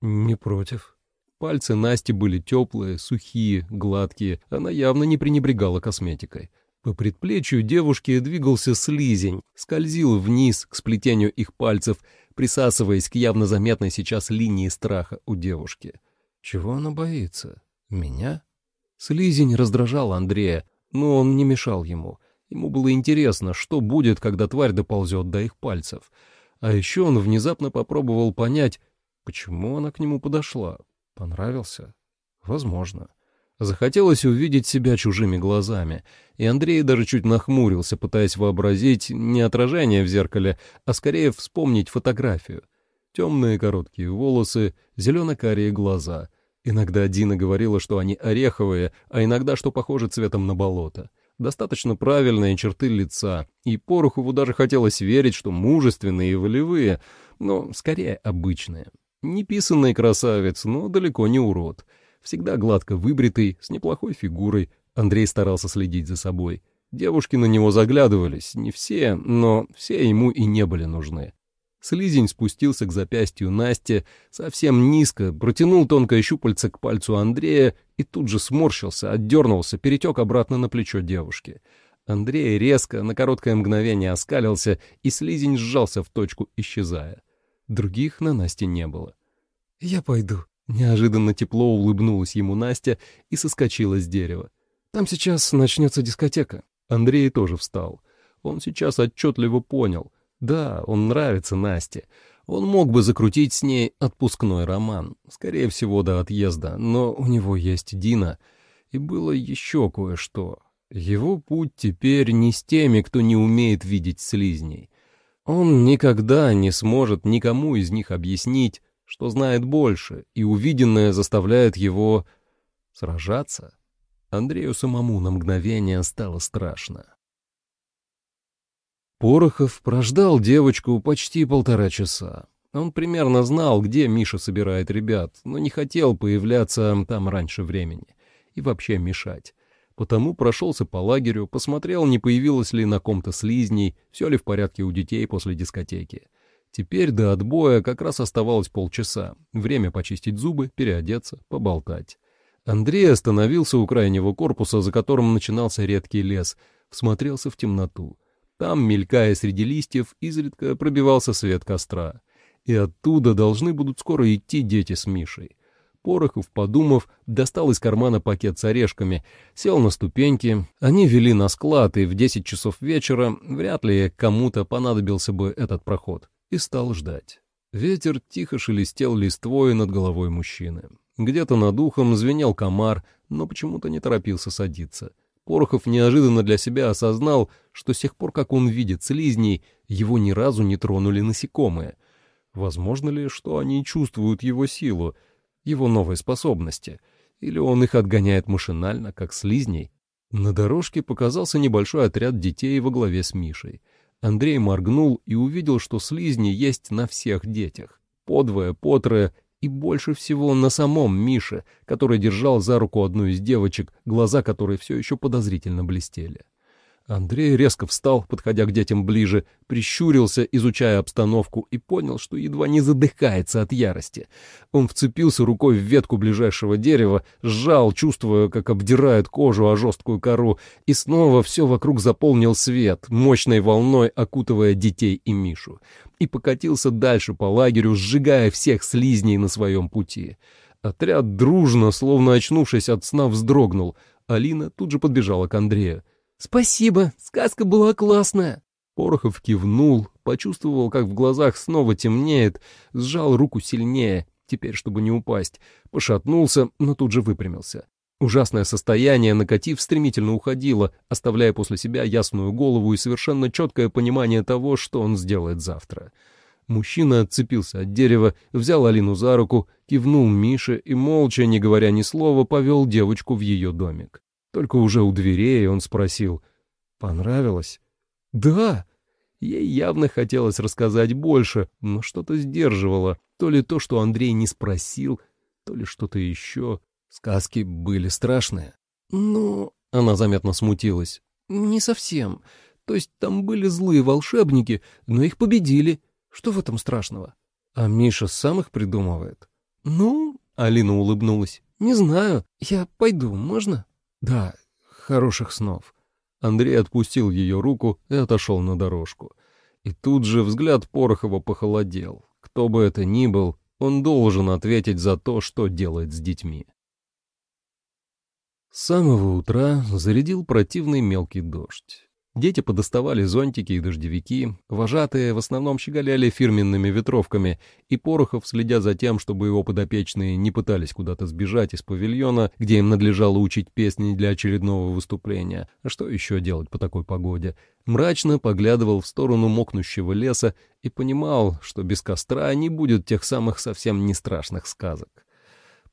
«Не против». Пальцы Насти были теплые, сухие, гладкие, она явно не пренебрегала косметикой. По предплечью девушки двигался слизень, скользил вниз к сплетению их пальцев, присасываясь к явно заметной сейчас линии страха у девушки. Чего она боится? Меня? Слизень раздражал Андрея, но он не мешал ему. Ему было интересно, что будет, когда тварь доползет до их пальцев. А еще он внезапно попробовал понять, почему она к нему подошла. Понравился? Возможно. Захотелось увидеть себя чужими глазами, и Андрей даже чуть нахмурился, пытаясь вообразить не отражение в зеркале, а скорее вспомнить фотографию. Темные короткие волосы, зелено-карие глаза. Иногда Дина говорила, что они ореховые, а иногда, что похожи цветом на болото. Достаточно правильные черты лица, и Порохову даже хотелось верить, что мужественные и волевые, но скорее обычные. Неписанный красавец, но далеко не урод — Всегда гладко выбритый, с неплохой фигурой, Андрей старался следить за собой. Девушки на него заглядывались, не все, но все ему и не были нужны. Слизень спустился к запястью Насти совсем низко, протянул тонкое щупальце к пальцу Андрея и тут же сморщился, отдернулся, перетек обратно на плечо девушки. Андрей резко, на короткое мгновение оскалился, и слизень сжался в точку, исчезая. Других на Насте не было. «Я пойду», Неожиданно тепло улыбнулась ему Настя и соскочила с дерева. «Там сейчас начнется дискотека». Андрей тоже встал. Он сейчас отчетливо понял. Да, он нравится Насте. Он мог бы закрутить с ней отпускной роман, скорее всего, до отъезда, но у него есть Дина. И было еще кое-что. Его путь теперь не с теми, кто не умеет видеть слизней. Он никогда не сможет никому из них объяснить, что знает больше, и увиденное заставляет его сражаться. Андрею самому на мгновение стало страшно. Порохов прождал девочку почти полтора часа. Он примерно знал, где Миша собирает ребят, но не хотел появляться там раньше времени и вообще мешать. Потому прошелся по лагерю, посмотрел, не появилось ли на ком-то слизней, все ли в порядке у детей после дискотеки. Теперь до отбоя как раз оставалось полчаса. Время почистить зубы, переодеться, поболтать. Андрей остановился у крайнего корпуса, за которым начинался редкий лес, всмотрелся в темноту. Там, мелькая среди листьев, изредка пробивался свет костра. И оттуда должны будут скоро идти дети с Мишей. Порохов, подумав, достал из кармана пакет с орешками, сел на ступеньки. Они вели на склад, и в десять часов вечера вряд ли кому-то понадобился бы этот проход и стал ждать. Ветер тихо шелестел листвой над головой мужчины. Где-то над ухом звенел комар, но почему-то не торопился садиться. Порохов неожиданно для себя осознал, что с тех пор, как он видит слизней, его ни разу не тронули насекомые. Возможно ли, что они чувствуют его силу, его новые способности, или он их отгоняет машинально, как слизней? На дорожке показался небольшой отряд детей во главе с Мишей. Андрей моргнул и увидел, что слизни есть на всех детях. Подвое, потрое и больше всего на самом Мише, который держал за руку одну из девочек, глаза которой все еще подозрительно блестели. Андрей резко встал, подходя к детям ближе, прищурился, изучая обстановку, и понял, что едва не задыхается от ярости. Он вцепился рукой в ветку ближайшего дерева, сжал, чувствуя, как обдирает кожу о жесткую кору, и снова все вокруг заполнил свет, мощной волной окутывая детей и Мишу, и покатился дальше по лагерю, сжигая всех слизней на своем пути. Отряд дружно, словно очнувшись от сна, вздрогнул. Алина тут же подбежала к Андрею. «Спасибо, сказка была классная». Порохов кивнул, почувствовал, как в глазах снова темнеет, сжал руку сильнее, теперь чтобы не упасть, пошатнулся, но тут же выпрямился. Ужасное состояние, накатив, стремительно уходило, оставляя после себя ясную голову и совершенно четкое понимание того, что он сделает завтра. Мужчина отцепился от дерева, взял Алину за руку, кивнул Мише и, молча, не говоря ни слова, повел девочку в ее домик. Только уже у дверей он спросил, «Понравилось?» «Да!» Ей явно хотелось рассказать больше, но что-то сдерживало. То ли то, что Андрей не спросил, то ли что-то еще. Сказки были страшные. «Ну...» — она заметно смутилась. «Не совсем. То есть там были злые волшебники, но их победили. Что в этом страшного?» «А Миша сам их придумывает?» «Ну...» — Алина улыбнулась. «Не знаю. Я пойду, можно?» «Да, хороших снов». Андрей отпустил ее руку и отошел на дорожку. И тут же взгляд Порохова похолодел. Кто бы это ни был, он должен ответить за то, что делает с детьми. С самого утра зарядил противный мелкий дождь. Дети подоставали зонтики и дождевики, вожатые в основном щеголяли фирменными ветровками, и Порохов, следя за тем, чтобы его подопечные не пытались куда-то сбежать из павильона, где им надлежало учить песни для очередного выступления, а что еще делать по такой погоде, мрачно поглядывал в сторону мокнущего леса и понимал, что без костра не будет тех самых совсем не страшных сказок.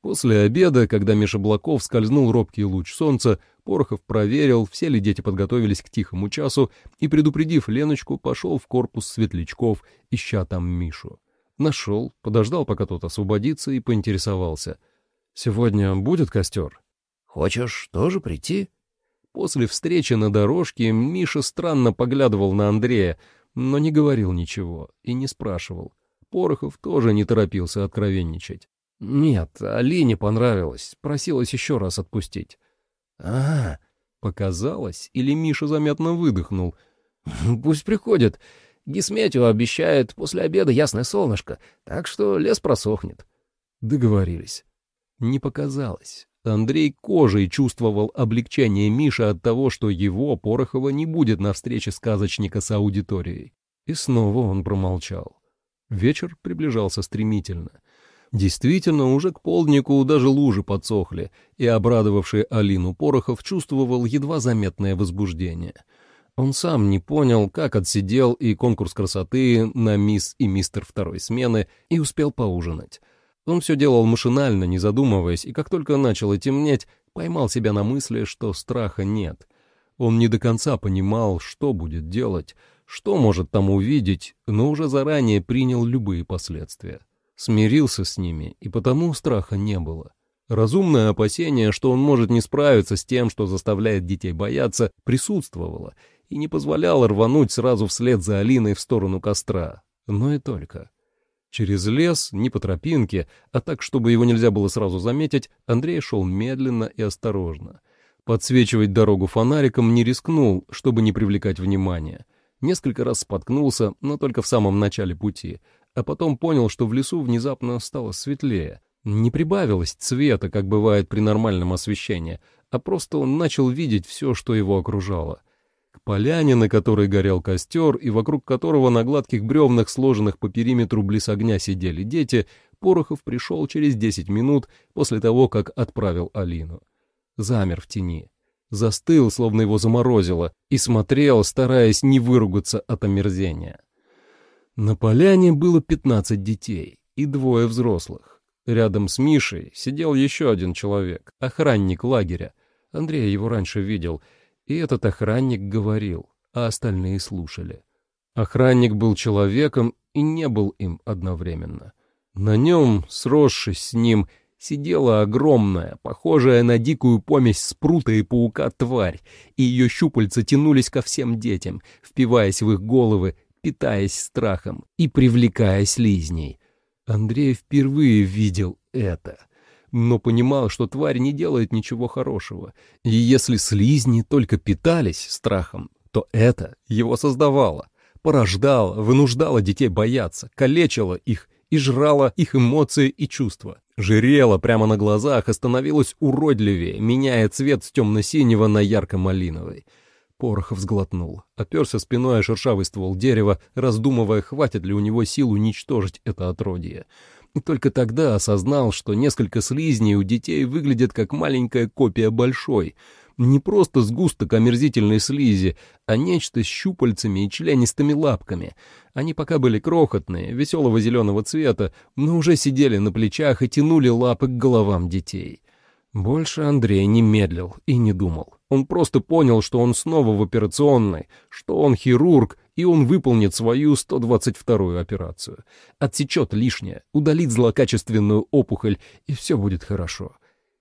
После обеда, когда меж облаков скользнул робкий луч солнца, Порохов проверил, все ли дети подготовились к тихому часу, и, предупредив Леночку, пошел в корпус светлячков, ища там Мишу. Нашел, подождал, пока тот освободится, и поинтересовался. «Сегодня будет костер?» «Хочешь тоже прийти?» После встречи на дорожке Миша странно поглядывал на Андрея, но не говорил ничего и не спрашивал. Порохов тоже не торопился откровенничать. «Нет, Алине понравилось. Просилась еще раз отпустить». «А, показалось, или Миша заметно выдохнул. «Пусть приходит. Гисметио обещает после обеда ясное солнышко, так что лес просохнет». Договорились. Не показалось. Андрей кожей чувствовал облегчение Миши от того, что его, Порохова, не будет на встрече сказочника с аудиторией. И снова он промолчал. Вечер приближался стремительно — Действительно, уже к полднику даже лужи подсохли, и обрадовавший Алину Порохов чувствовал едва заметное возбуждение. Он сам не понял, как отсидел и конкурс красоты на мисс и мистер второй смены и успел поужинать. Он все делал машинально, не задумываясь, и как только начало темнеть, поймал себя на мысли, что страха нет. Он не до конца понимал, что будет делать, что может там увидеть, но уже заранее принял любые последствия смирился с ними, и потому страха не было. Разумное опасение, что он может не справиться с тем, что заставляет детей бояться, присутствовало и не позволяло рвануть сразу вслед за Алиной в сторону костра. Но и только. Через лес, не по тропинке, а так, чтобы его нельзя было сразу заметить, Андрей шел медленно и осторожно. Подсвечивать дорогу фонариком не рискнул, чтобы не привлекать внимания. Несколько раз споткнулся, но только в самом начале пути — а потом понял, что в лесу внезапно стало светлее. Не прибавилось цвета, как бывает при нормальном освещении, а просто он начал видеть все, что его окружало. К поляне, на которой горел костер, и вокруг которого на гладких бревнах, сложенных по периметру близ огня, сидели дети, Порохов пришел через десять минут после того, как отправил Алину. Замер в тени. Застыл, словно его заморозило, и смотрел, стараясь не выругаться от омерзения. На поляне было пятнадцать детей и двое взрослых. Рядом с Мишей сидел еще один человек, охранник лагеря. Андрей его раньше видел, и этот охранник говорил, а остальные слушали. Охранник был человеком и не был им одновременно. На нем, сросшись с ним, сидела огромная, похожая на дикую помесь спрута и паука тварь, и ее щупальца тянулись ко всем детям, впиваясь в их головы питаясь страхом и привлекая слизней. Андрей впервые видел это, но понимал, что тварь не делает ничего хорошего, и если слизни только питались страхом, то это его создавало, порождало, вынуждало детей бояться, калечило их и жрало их эмоции и чувства. Жирела прямо на глазах и становилась уродливее, меняя цвет с темно-синего на ярко-малиновый. Порохов сглотнул, оперся спиной о шершавый ствол дерева, раздумывая, хватит ли у него сил уничтожить это отродье. И только тогда осознал, что несколько слизней у детей выглядят как маленькая копия большой. Не просто сгусток омерзительной слизи, а нечто с щупальцами и членистыми лапками. Они пока были крохотные, веселого зеленого цвета, но уже сидели на плечах и тянули лапы к головам детей. Больше Андрей не медлил и не думал. Он просто понял, что он снова в операционной, что он хирург, и он выполнит свою 122-ю операцию. Отсечет лишнее, удалит злокачественную опухоль, и все будет хорошо.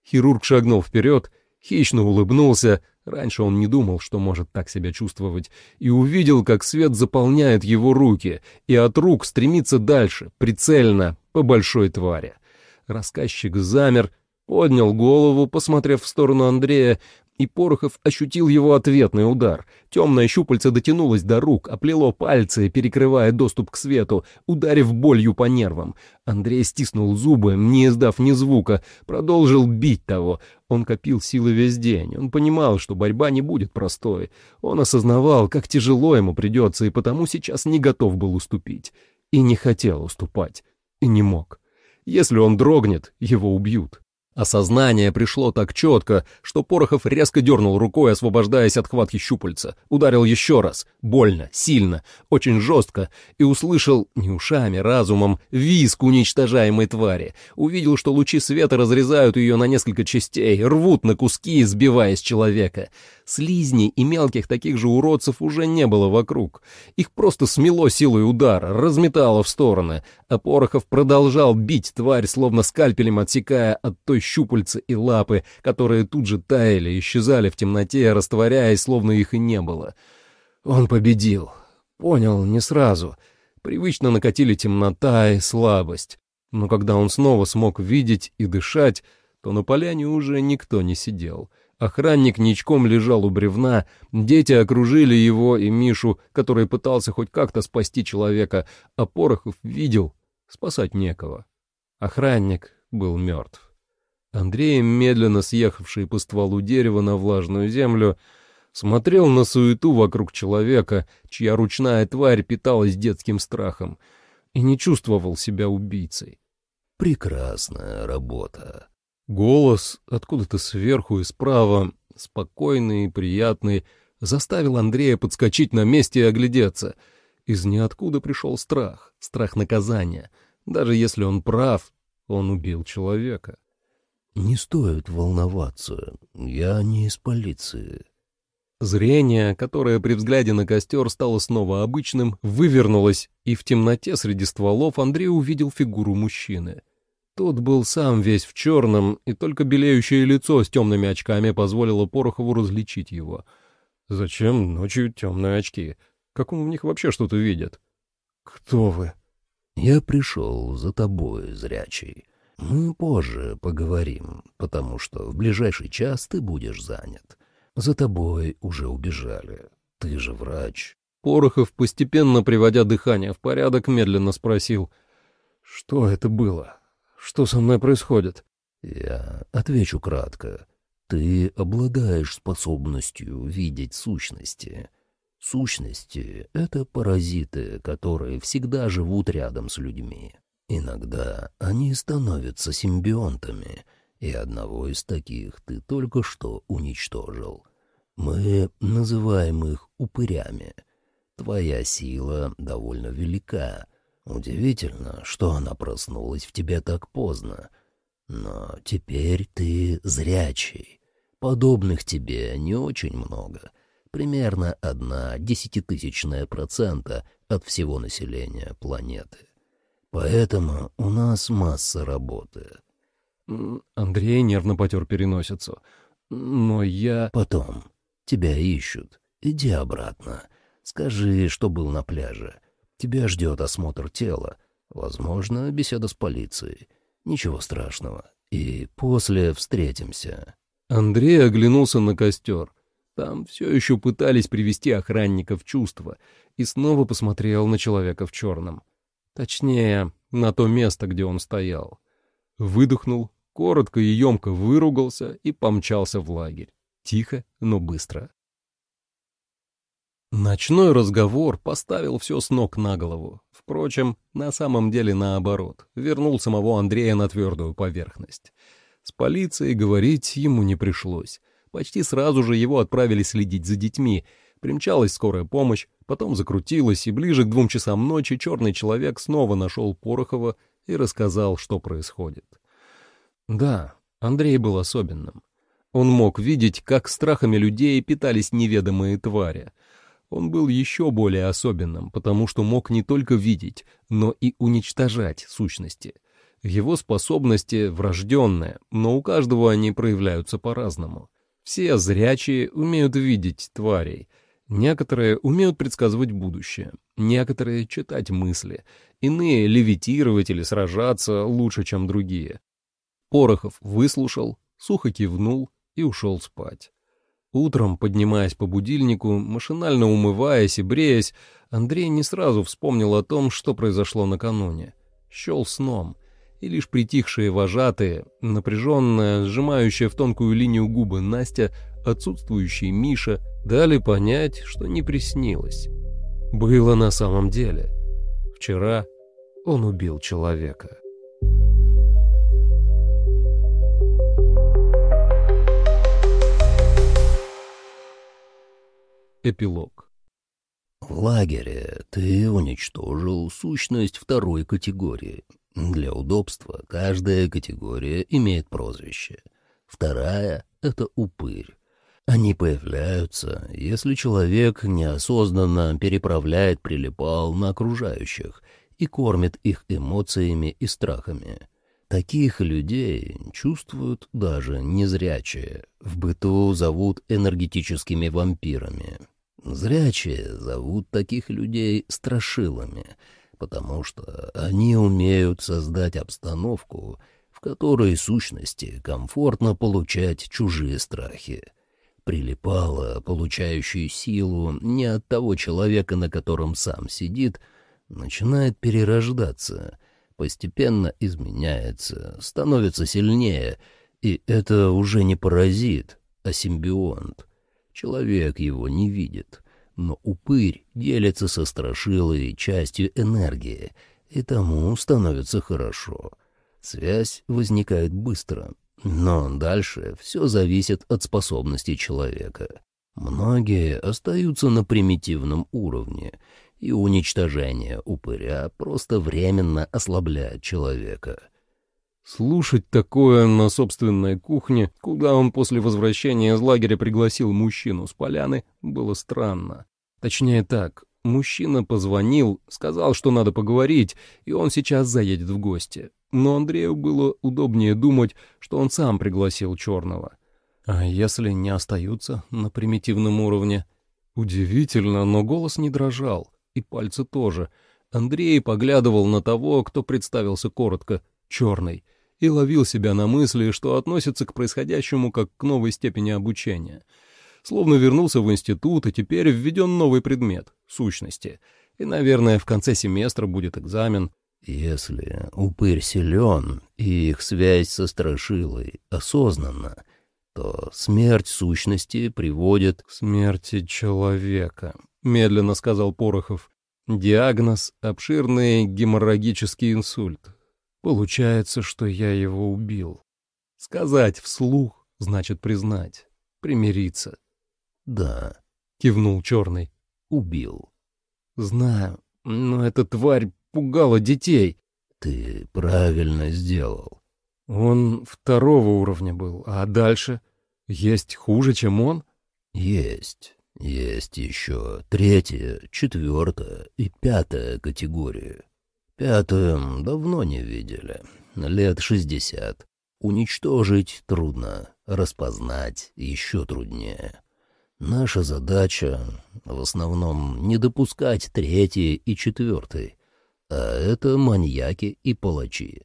Хирург шагнул вперед, хищно улыбнулся, раньше он не думал, что может так себя чувствовать, и увидел, как свет заполняет его руки, и от рук стремится дальше, прицельно, по большой твари. Рассказчик замер, поднял голову, посмотрев в сторону Андрея, и Порохов ощутил его ответный удар. Темное щупальце дотянулось до рук, оплело пальцы, перекрывая доступ к свету, ударив болью по нервам. Андрей стиснул зубы, не издав ни звука, продолжил бить того. Он копил силы весь день, он понимал, что борьба не будет простой. Он осознавал, как тяжело ему придется, и потому сейчас не готов был уступить. И не хотел уступать, и не мог. Если он дрогнет, его убьют. Осознание пришло так четко, что Порохов резко дернул рукой, освобождаясь от хватки щупальца. Ударил еще раз, больно, сильно, очень жестко, и услышал, не ушами, разумом, визг уничтожаемой твари. Увидел, что лучи света разрезают ее на несколько частей, рвут на куски, сбивая с человека. Слизней и мелких таких же уродцев уже не было вокруг. Их просто смело силой удара, разметало в стороны, а Порохов продолжал бить тварь, словно скальпелем отсекая от той щупальца и лапы, которые тут же таяли, исчезали в темноте, растворяясь, словно их и не было. Он победил. Понял не сразу. Привычно накатили темнота и слабость. Но когда он снова смог видеть и дышать, то на поляне уже никто не сидел. Охранник ничком лежал у бревна, дети окружили его и Мишу, который пытался хоть как-то спасти человека, а Порохов видел, спасать некого. Охранник был мертв. Андрей, медленно съехавший по стволу дерева на влажную землю, смотрел на суету вокруг человека, чья ручная тварь питалась детским страхом, и не чувствовал себя убийцей. «Прекрасная работа». Голос откуда-то сверху и справа, спокойный и приятный, заставил Андрея подскочить на месте и оглядеться. Из ниоткуда пришел страх, страх наказания. Даже если он прав, он убил человека. «Не стоит волноваться, я не из полиции». Зрение, которое при взгляде на костер стало снова обычным, вывернулось, и в темноте среди стволов Андрей увидел фигуру мужчины. Тот был сам весь в черном, и только белеющее лицо с темными очками позволило Порохову различить его. Зачем ночью темные очки? Как он в них вообще что-то видит? «Кто вы?» «Я пришел за тобой, зрячий. Мы позже поговорим, потому что в ближайший час ты будешь занят. За тобой уже убежали. Ты же врач. Порохов, постепенно приводя дыхание в порядок, медленно спросил. «Что это было? Что со мной происходит?» «Я отвечу кратко. Ты обладаешь способностью видеть сущности. Сущности — это паразиты, которые всегда живут рядом с людьми. Иногда они становятся симбионтами, и одного из таких ты только что уничтожил. Мы называем их упырями. Твоя сила довольно велика. Удивительно, что она проснулась в тебе так поздно. Но теперь ты зрячий. Подобных тебе не очень много. Примерно одна десятитысячная процента от всего населения планеты. Поэтому у нас масса работы. Андрей нервно потер переносицу. Но я... Потом. Тебя ищут. Иди обратно. Скажи, что был на пляже. Тебя ждет осмотр тела. Возможно, беседа с полицией. Ничего страшного. И после встретимся. Андрей оглянулся на костер. Там все еще пытались привести охранника в чувство, и снова посмотрел на человека в черном. Точнее, на то место, где он стоял. Выдохнул, коротко и емко выругался и помчался в лагерь. Тихо, но быстро. Ночной разговор поставил все с ног на голову. Впрочем, на самом деле наоборот, вернул самого Андрея на твердую поверхность. С полицией говорить ему не пришлось. Почти сразу же его отправили следить за детьми, Примчалась скорая помощь, потом закрутилась, и ближе к двум часам ночи черный человек снова нашел Порохова и рассказал, что происходит. Да, Андрей был особенным. Он мог видеть, как страхами людей питались неведомые твари. Он был еще более особенным, потому что мог не только видеть, но и уничтожать сущности. Его способности врожденные, но у каждого они проявляются по-разному. Все зрячие умеют видеть тварей — Некоторые умеют предсказывать будущее, некоторые читать мысли, иные левитировать или сражаться лучше, чем другие. Порохов выслушал, сухо кивнул и ушел спать. Утром, поднимаясь по будильнику, машинально умываясь и бреясь, Андрей не сразу вспомнил о том, что произошло накануне. Щел сном, и лишь притихшие вожатые, напряженная, сжимающая в тонкую линию губы Настя, отсутствующий Миша, дали понять, что не приснилось. Было на самом деле. Вчера он убил человека. Эпилог. В лагере ты уничтожил сущность второй категории. Для удобства каждая категория имеет прозвище. Вторая — это упырь. Они появляются, если человек неосознанно переправляет прилипал на окружающих и кормит их эмоциями и страхами. Таких людей чувствуют даже незрячие. В быту зовут энергетическими вампирами. Зрячие зовут таких людей страшилами, потому что они умеют создать обстановку, в которой сущности комфортно получать чужие страхи. Прилипало, получающую силу не от того человека, на котором сам сидит, начинает перерождаться — постепенно изменяется, становится сильнее, и это уже не паразит, а симбионт. Человек его не видит, но упырь делится со страшилой частью энергии, и тому становится хорошо. Связь возникает быстро, но дальше все зависит от способностей человека. Многие остаются на примитивном уровне, и уничтожение упыря просто временно ослабляет человека. Слушать такое на собственной кухне, куда он после возвращения из лагеря пригласил мужчину с поляны, было странно. Точнее так, мужчина позвонил, сказал, что надо поговорить, и он сейчас заедет в гости. Но Андрею было удобнее думать, что он сам пригласил Черного. А если не остаются на примитивном уровне? Удивительно, но голос не дрожал и пальцы тоже. Андрей поглядывал на того, кто представился коротко, черный, и ловил себя на мысли, что относится к происходящему как к новой степени обучения. Словно вернулся в институт, и теперь введен новый предмет — сущности. И, наверное, в конце семестра будет экзамен. Если упырь силен, и их связь со страшилой осознанна, то смерть сущности приводит к смерти человека, — медленно сказал Порохов. «Диагноз — обширный геморрагический инсульт. Получается, что я его убил. Сказать вслух значит признать, примириться». «Да», — кивнул Черный. «Убил». «Знаю, но эта тварь пугала детей». «Ты правильно сделал». «Он второго уровня был, а дальше? Есть хуже, чем он?» «Есть». Есть еще третья, четвертая и пятая категории. Пятую давно не видели, лет шестьдесят. Уничтожить трудно, распознать еще труднее. Наша задача в основном не допускать третьей и четвертой, а это маньяки и палачи.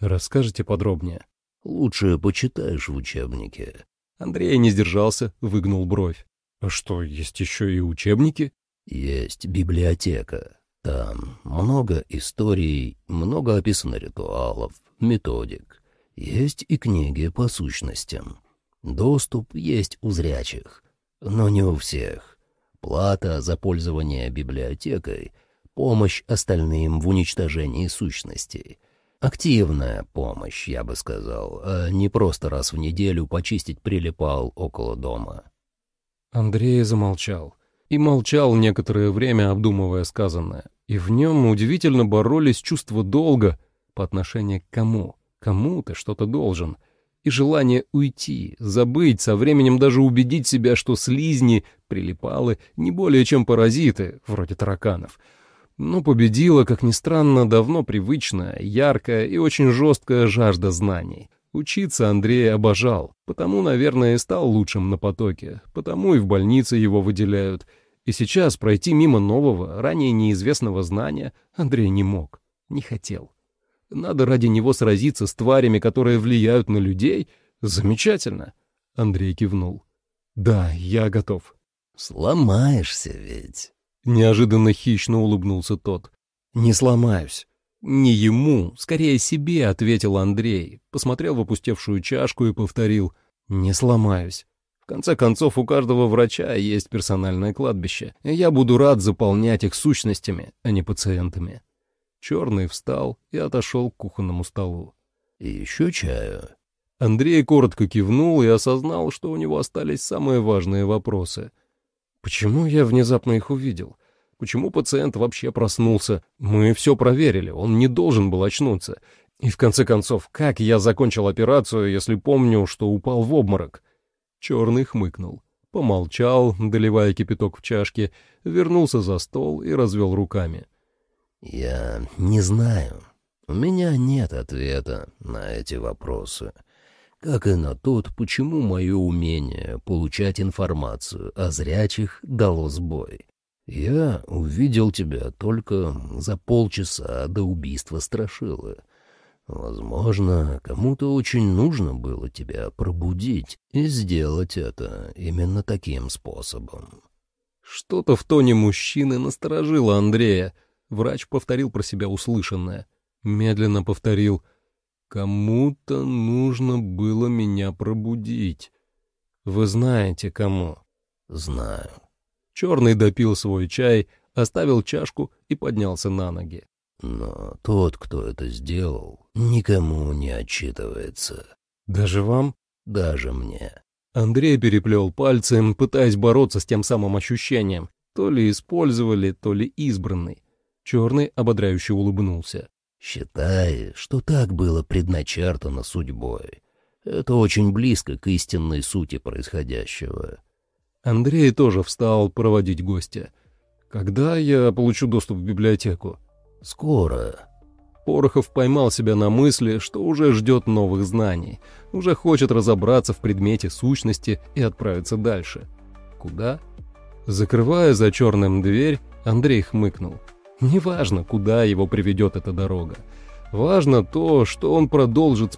Расскажите подробнее. Лучше почитаешь в учебнике. Андрей не сдержался, выгнул бровь. А что, есть еще и учебники? Есть библиотека. Там много историй, много описано ритуалов, методик. Есть и книги по сущностям. Доступ есть у зрячих, но не у всех. Плата за пользование библиотекой — помощь остальным в уничтожении сущностей. Активная помощь, я бы сказал, а не просто раз в неделю почистить прилипал около дома. Андрей замолчал. И молчал некоторое время, обдумывая сказанное. И в нем удивительно боролись чувства долга по отношению к кому. Кому ты что-то должен. И желание уйти, забыть, со временем даже убедить себя, что слизни, прилипалы, не более чем паразиты, вроде тараканов. Но победила, как ни странно, давно привычная, яркая и очень жесткая жажда знаний — Учиться Андрей обожал, потому, наверное, и стал лучшим на потоке, потому и в больнице его выделяют. И сейчас пройти мимо нового, ранее неизвестного знания Андрей не мог, не хотел. Надо ради него сразиться с тварями, которые влияют на людей? Замечательно. Андрей кивнул. «Да, я готов». «Сломаешься ведь». Неожиданно хищно улыбнулся тот. «Не сломаюсь». «Не ему, скорее себе», — ответил Андрей. Посмотрел в опустевшую чашку и повторил. «Не сломаюсь». В конце концов, у каждого врача есть персональное кладбище, и я буду рад заполнять их сущностями, а не пациентами. Черный встал и отошел к кухонному столу. «Еще чаю?» Андрей коротко кивнул и осознал, что у него остались самые важные вопросы. Почему я внезапно их увидел? Почему пациент вообще проснулся? Мы все проверили, он не должен был очнуться. И в конце концов, как я закончил операцию, если помню, что упал в обморок? Черный хмыкнул, помолчал, доливая кипяток в чашке, вернулся за стол и развел руками. «Я не знаю. У меня нет ответа на эти вопросы» как и на тот, почему мое умение получать информацию о зрячих дало сбой. Я увидел тебя только за полчаса до убийства Страшилы. Возможно, кому-то очень нужно было тебя пробудить и сделать это именно таким способом. Что-то в тоне мужчины насторожило Андрея. Врач повторил про себя услышанное. Медленно повторил Кому-то нужно было меня пробудить. Вы знаете, кому? Знаю. Черный допил свой чай, оставил чашку и поднялся на ноги. Но тот, кто это сделал, никому не отчитывается. Даже вам? Даже мне. Андрей переплел пальцы, пытаясь бороться с тем самым ощущением. То ли использовали, то ли избранный. Черный ободряюще улыбнулся. Считай, что так было предначертано судьбой. Это очень близко к истинной сути происходящего. Андрей тоже встал проводить гостя. Когда я получу доступ в библиотеку? Скоро. Порохов поймал себя на мысли, что уже ждет новых знаний, уже хочет разобраться в предмете сущности и отправиться дальше. Куда? Закрывая за черным дверь, Андрей хмыкнул. Неважно, куда его приведет эта дорога. Важно то, что он продолжит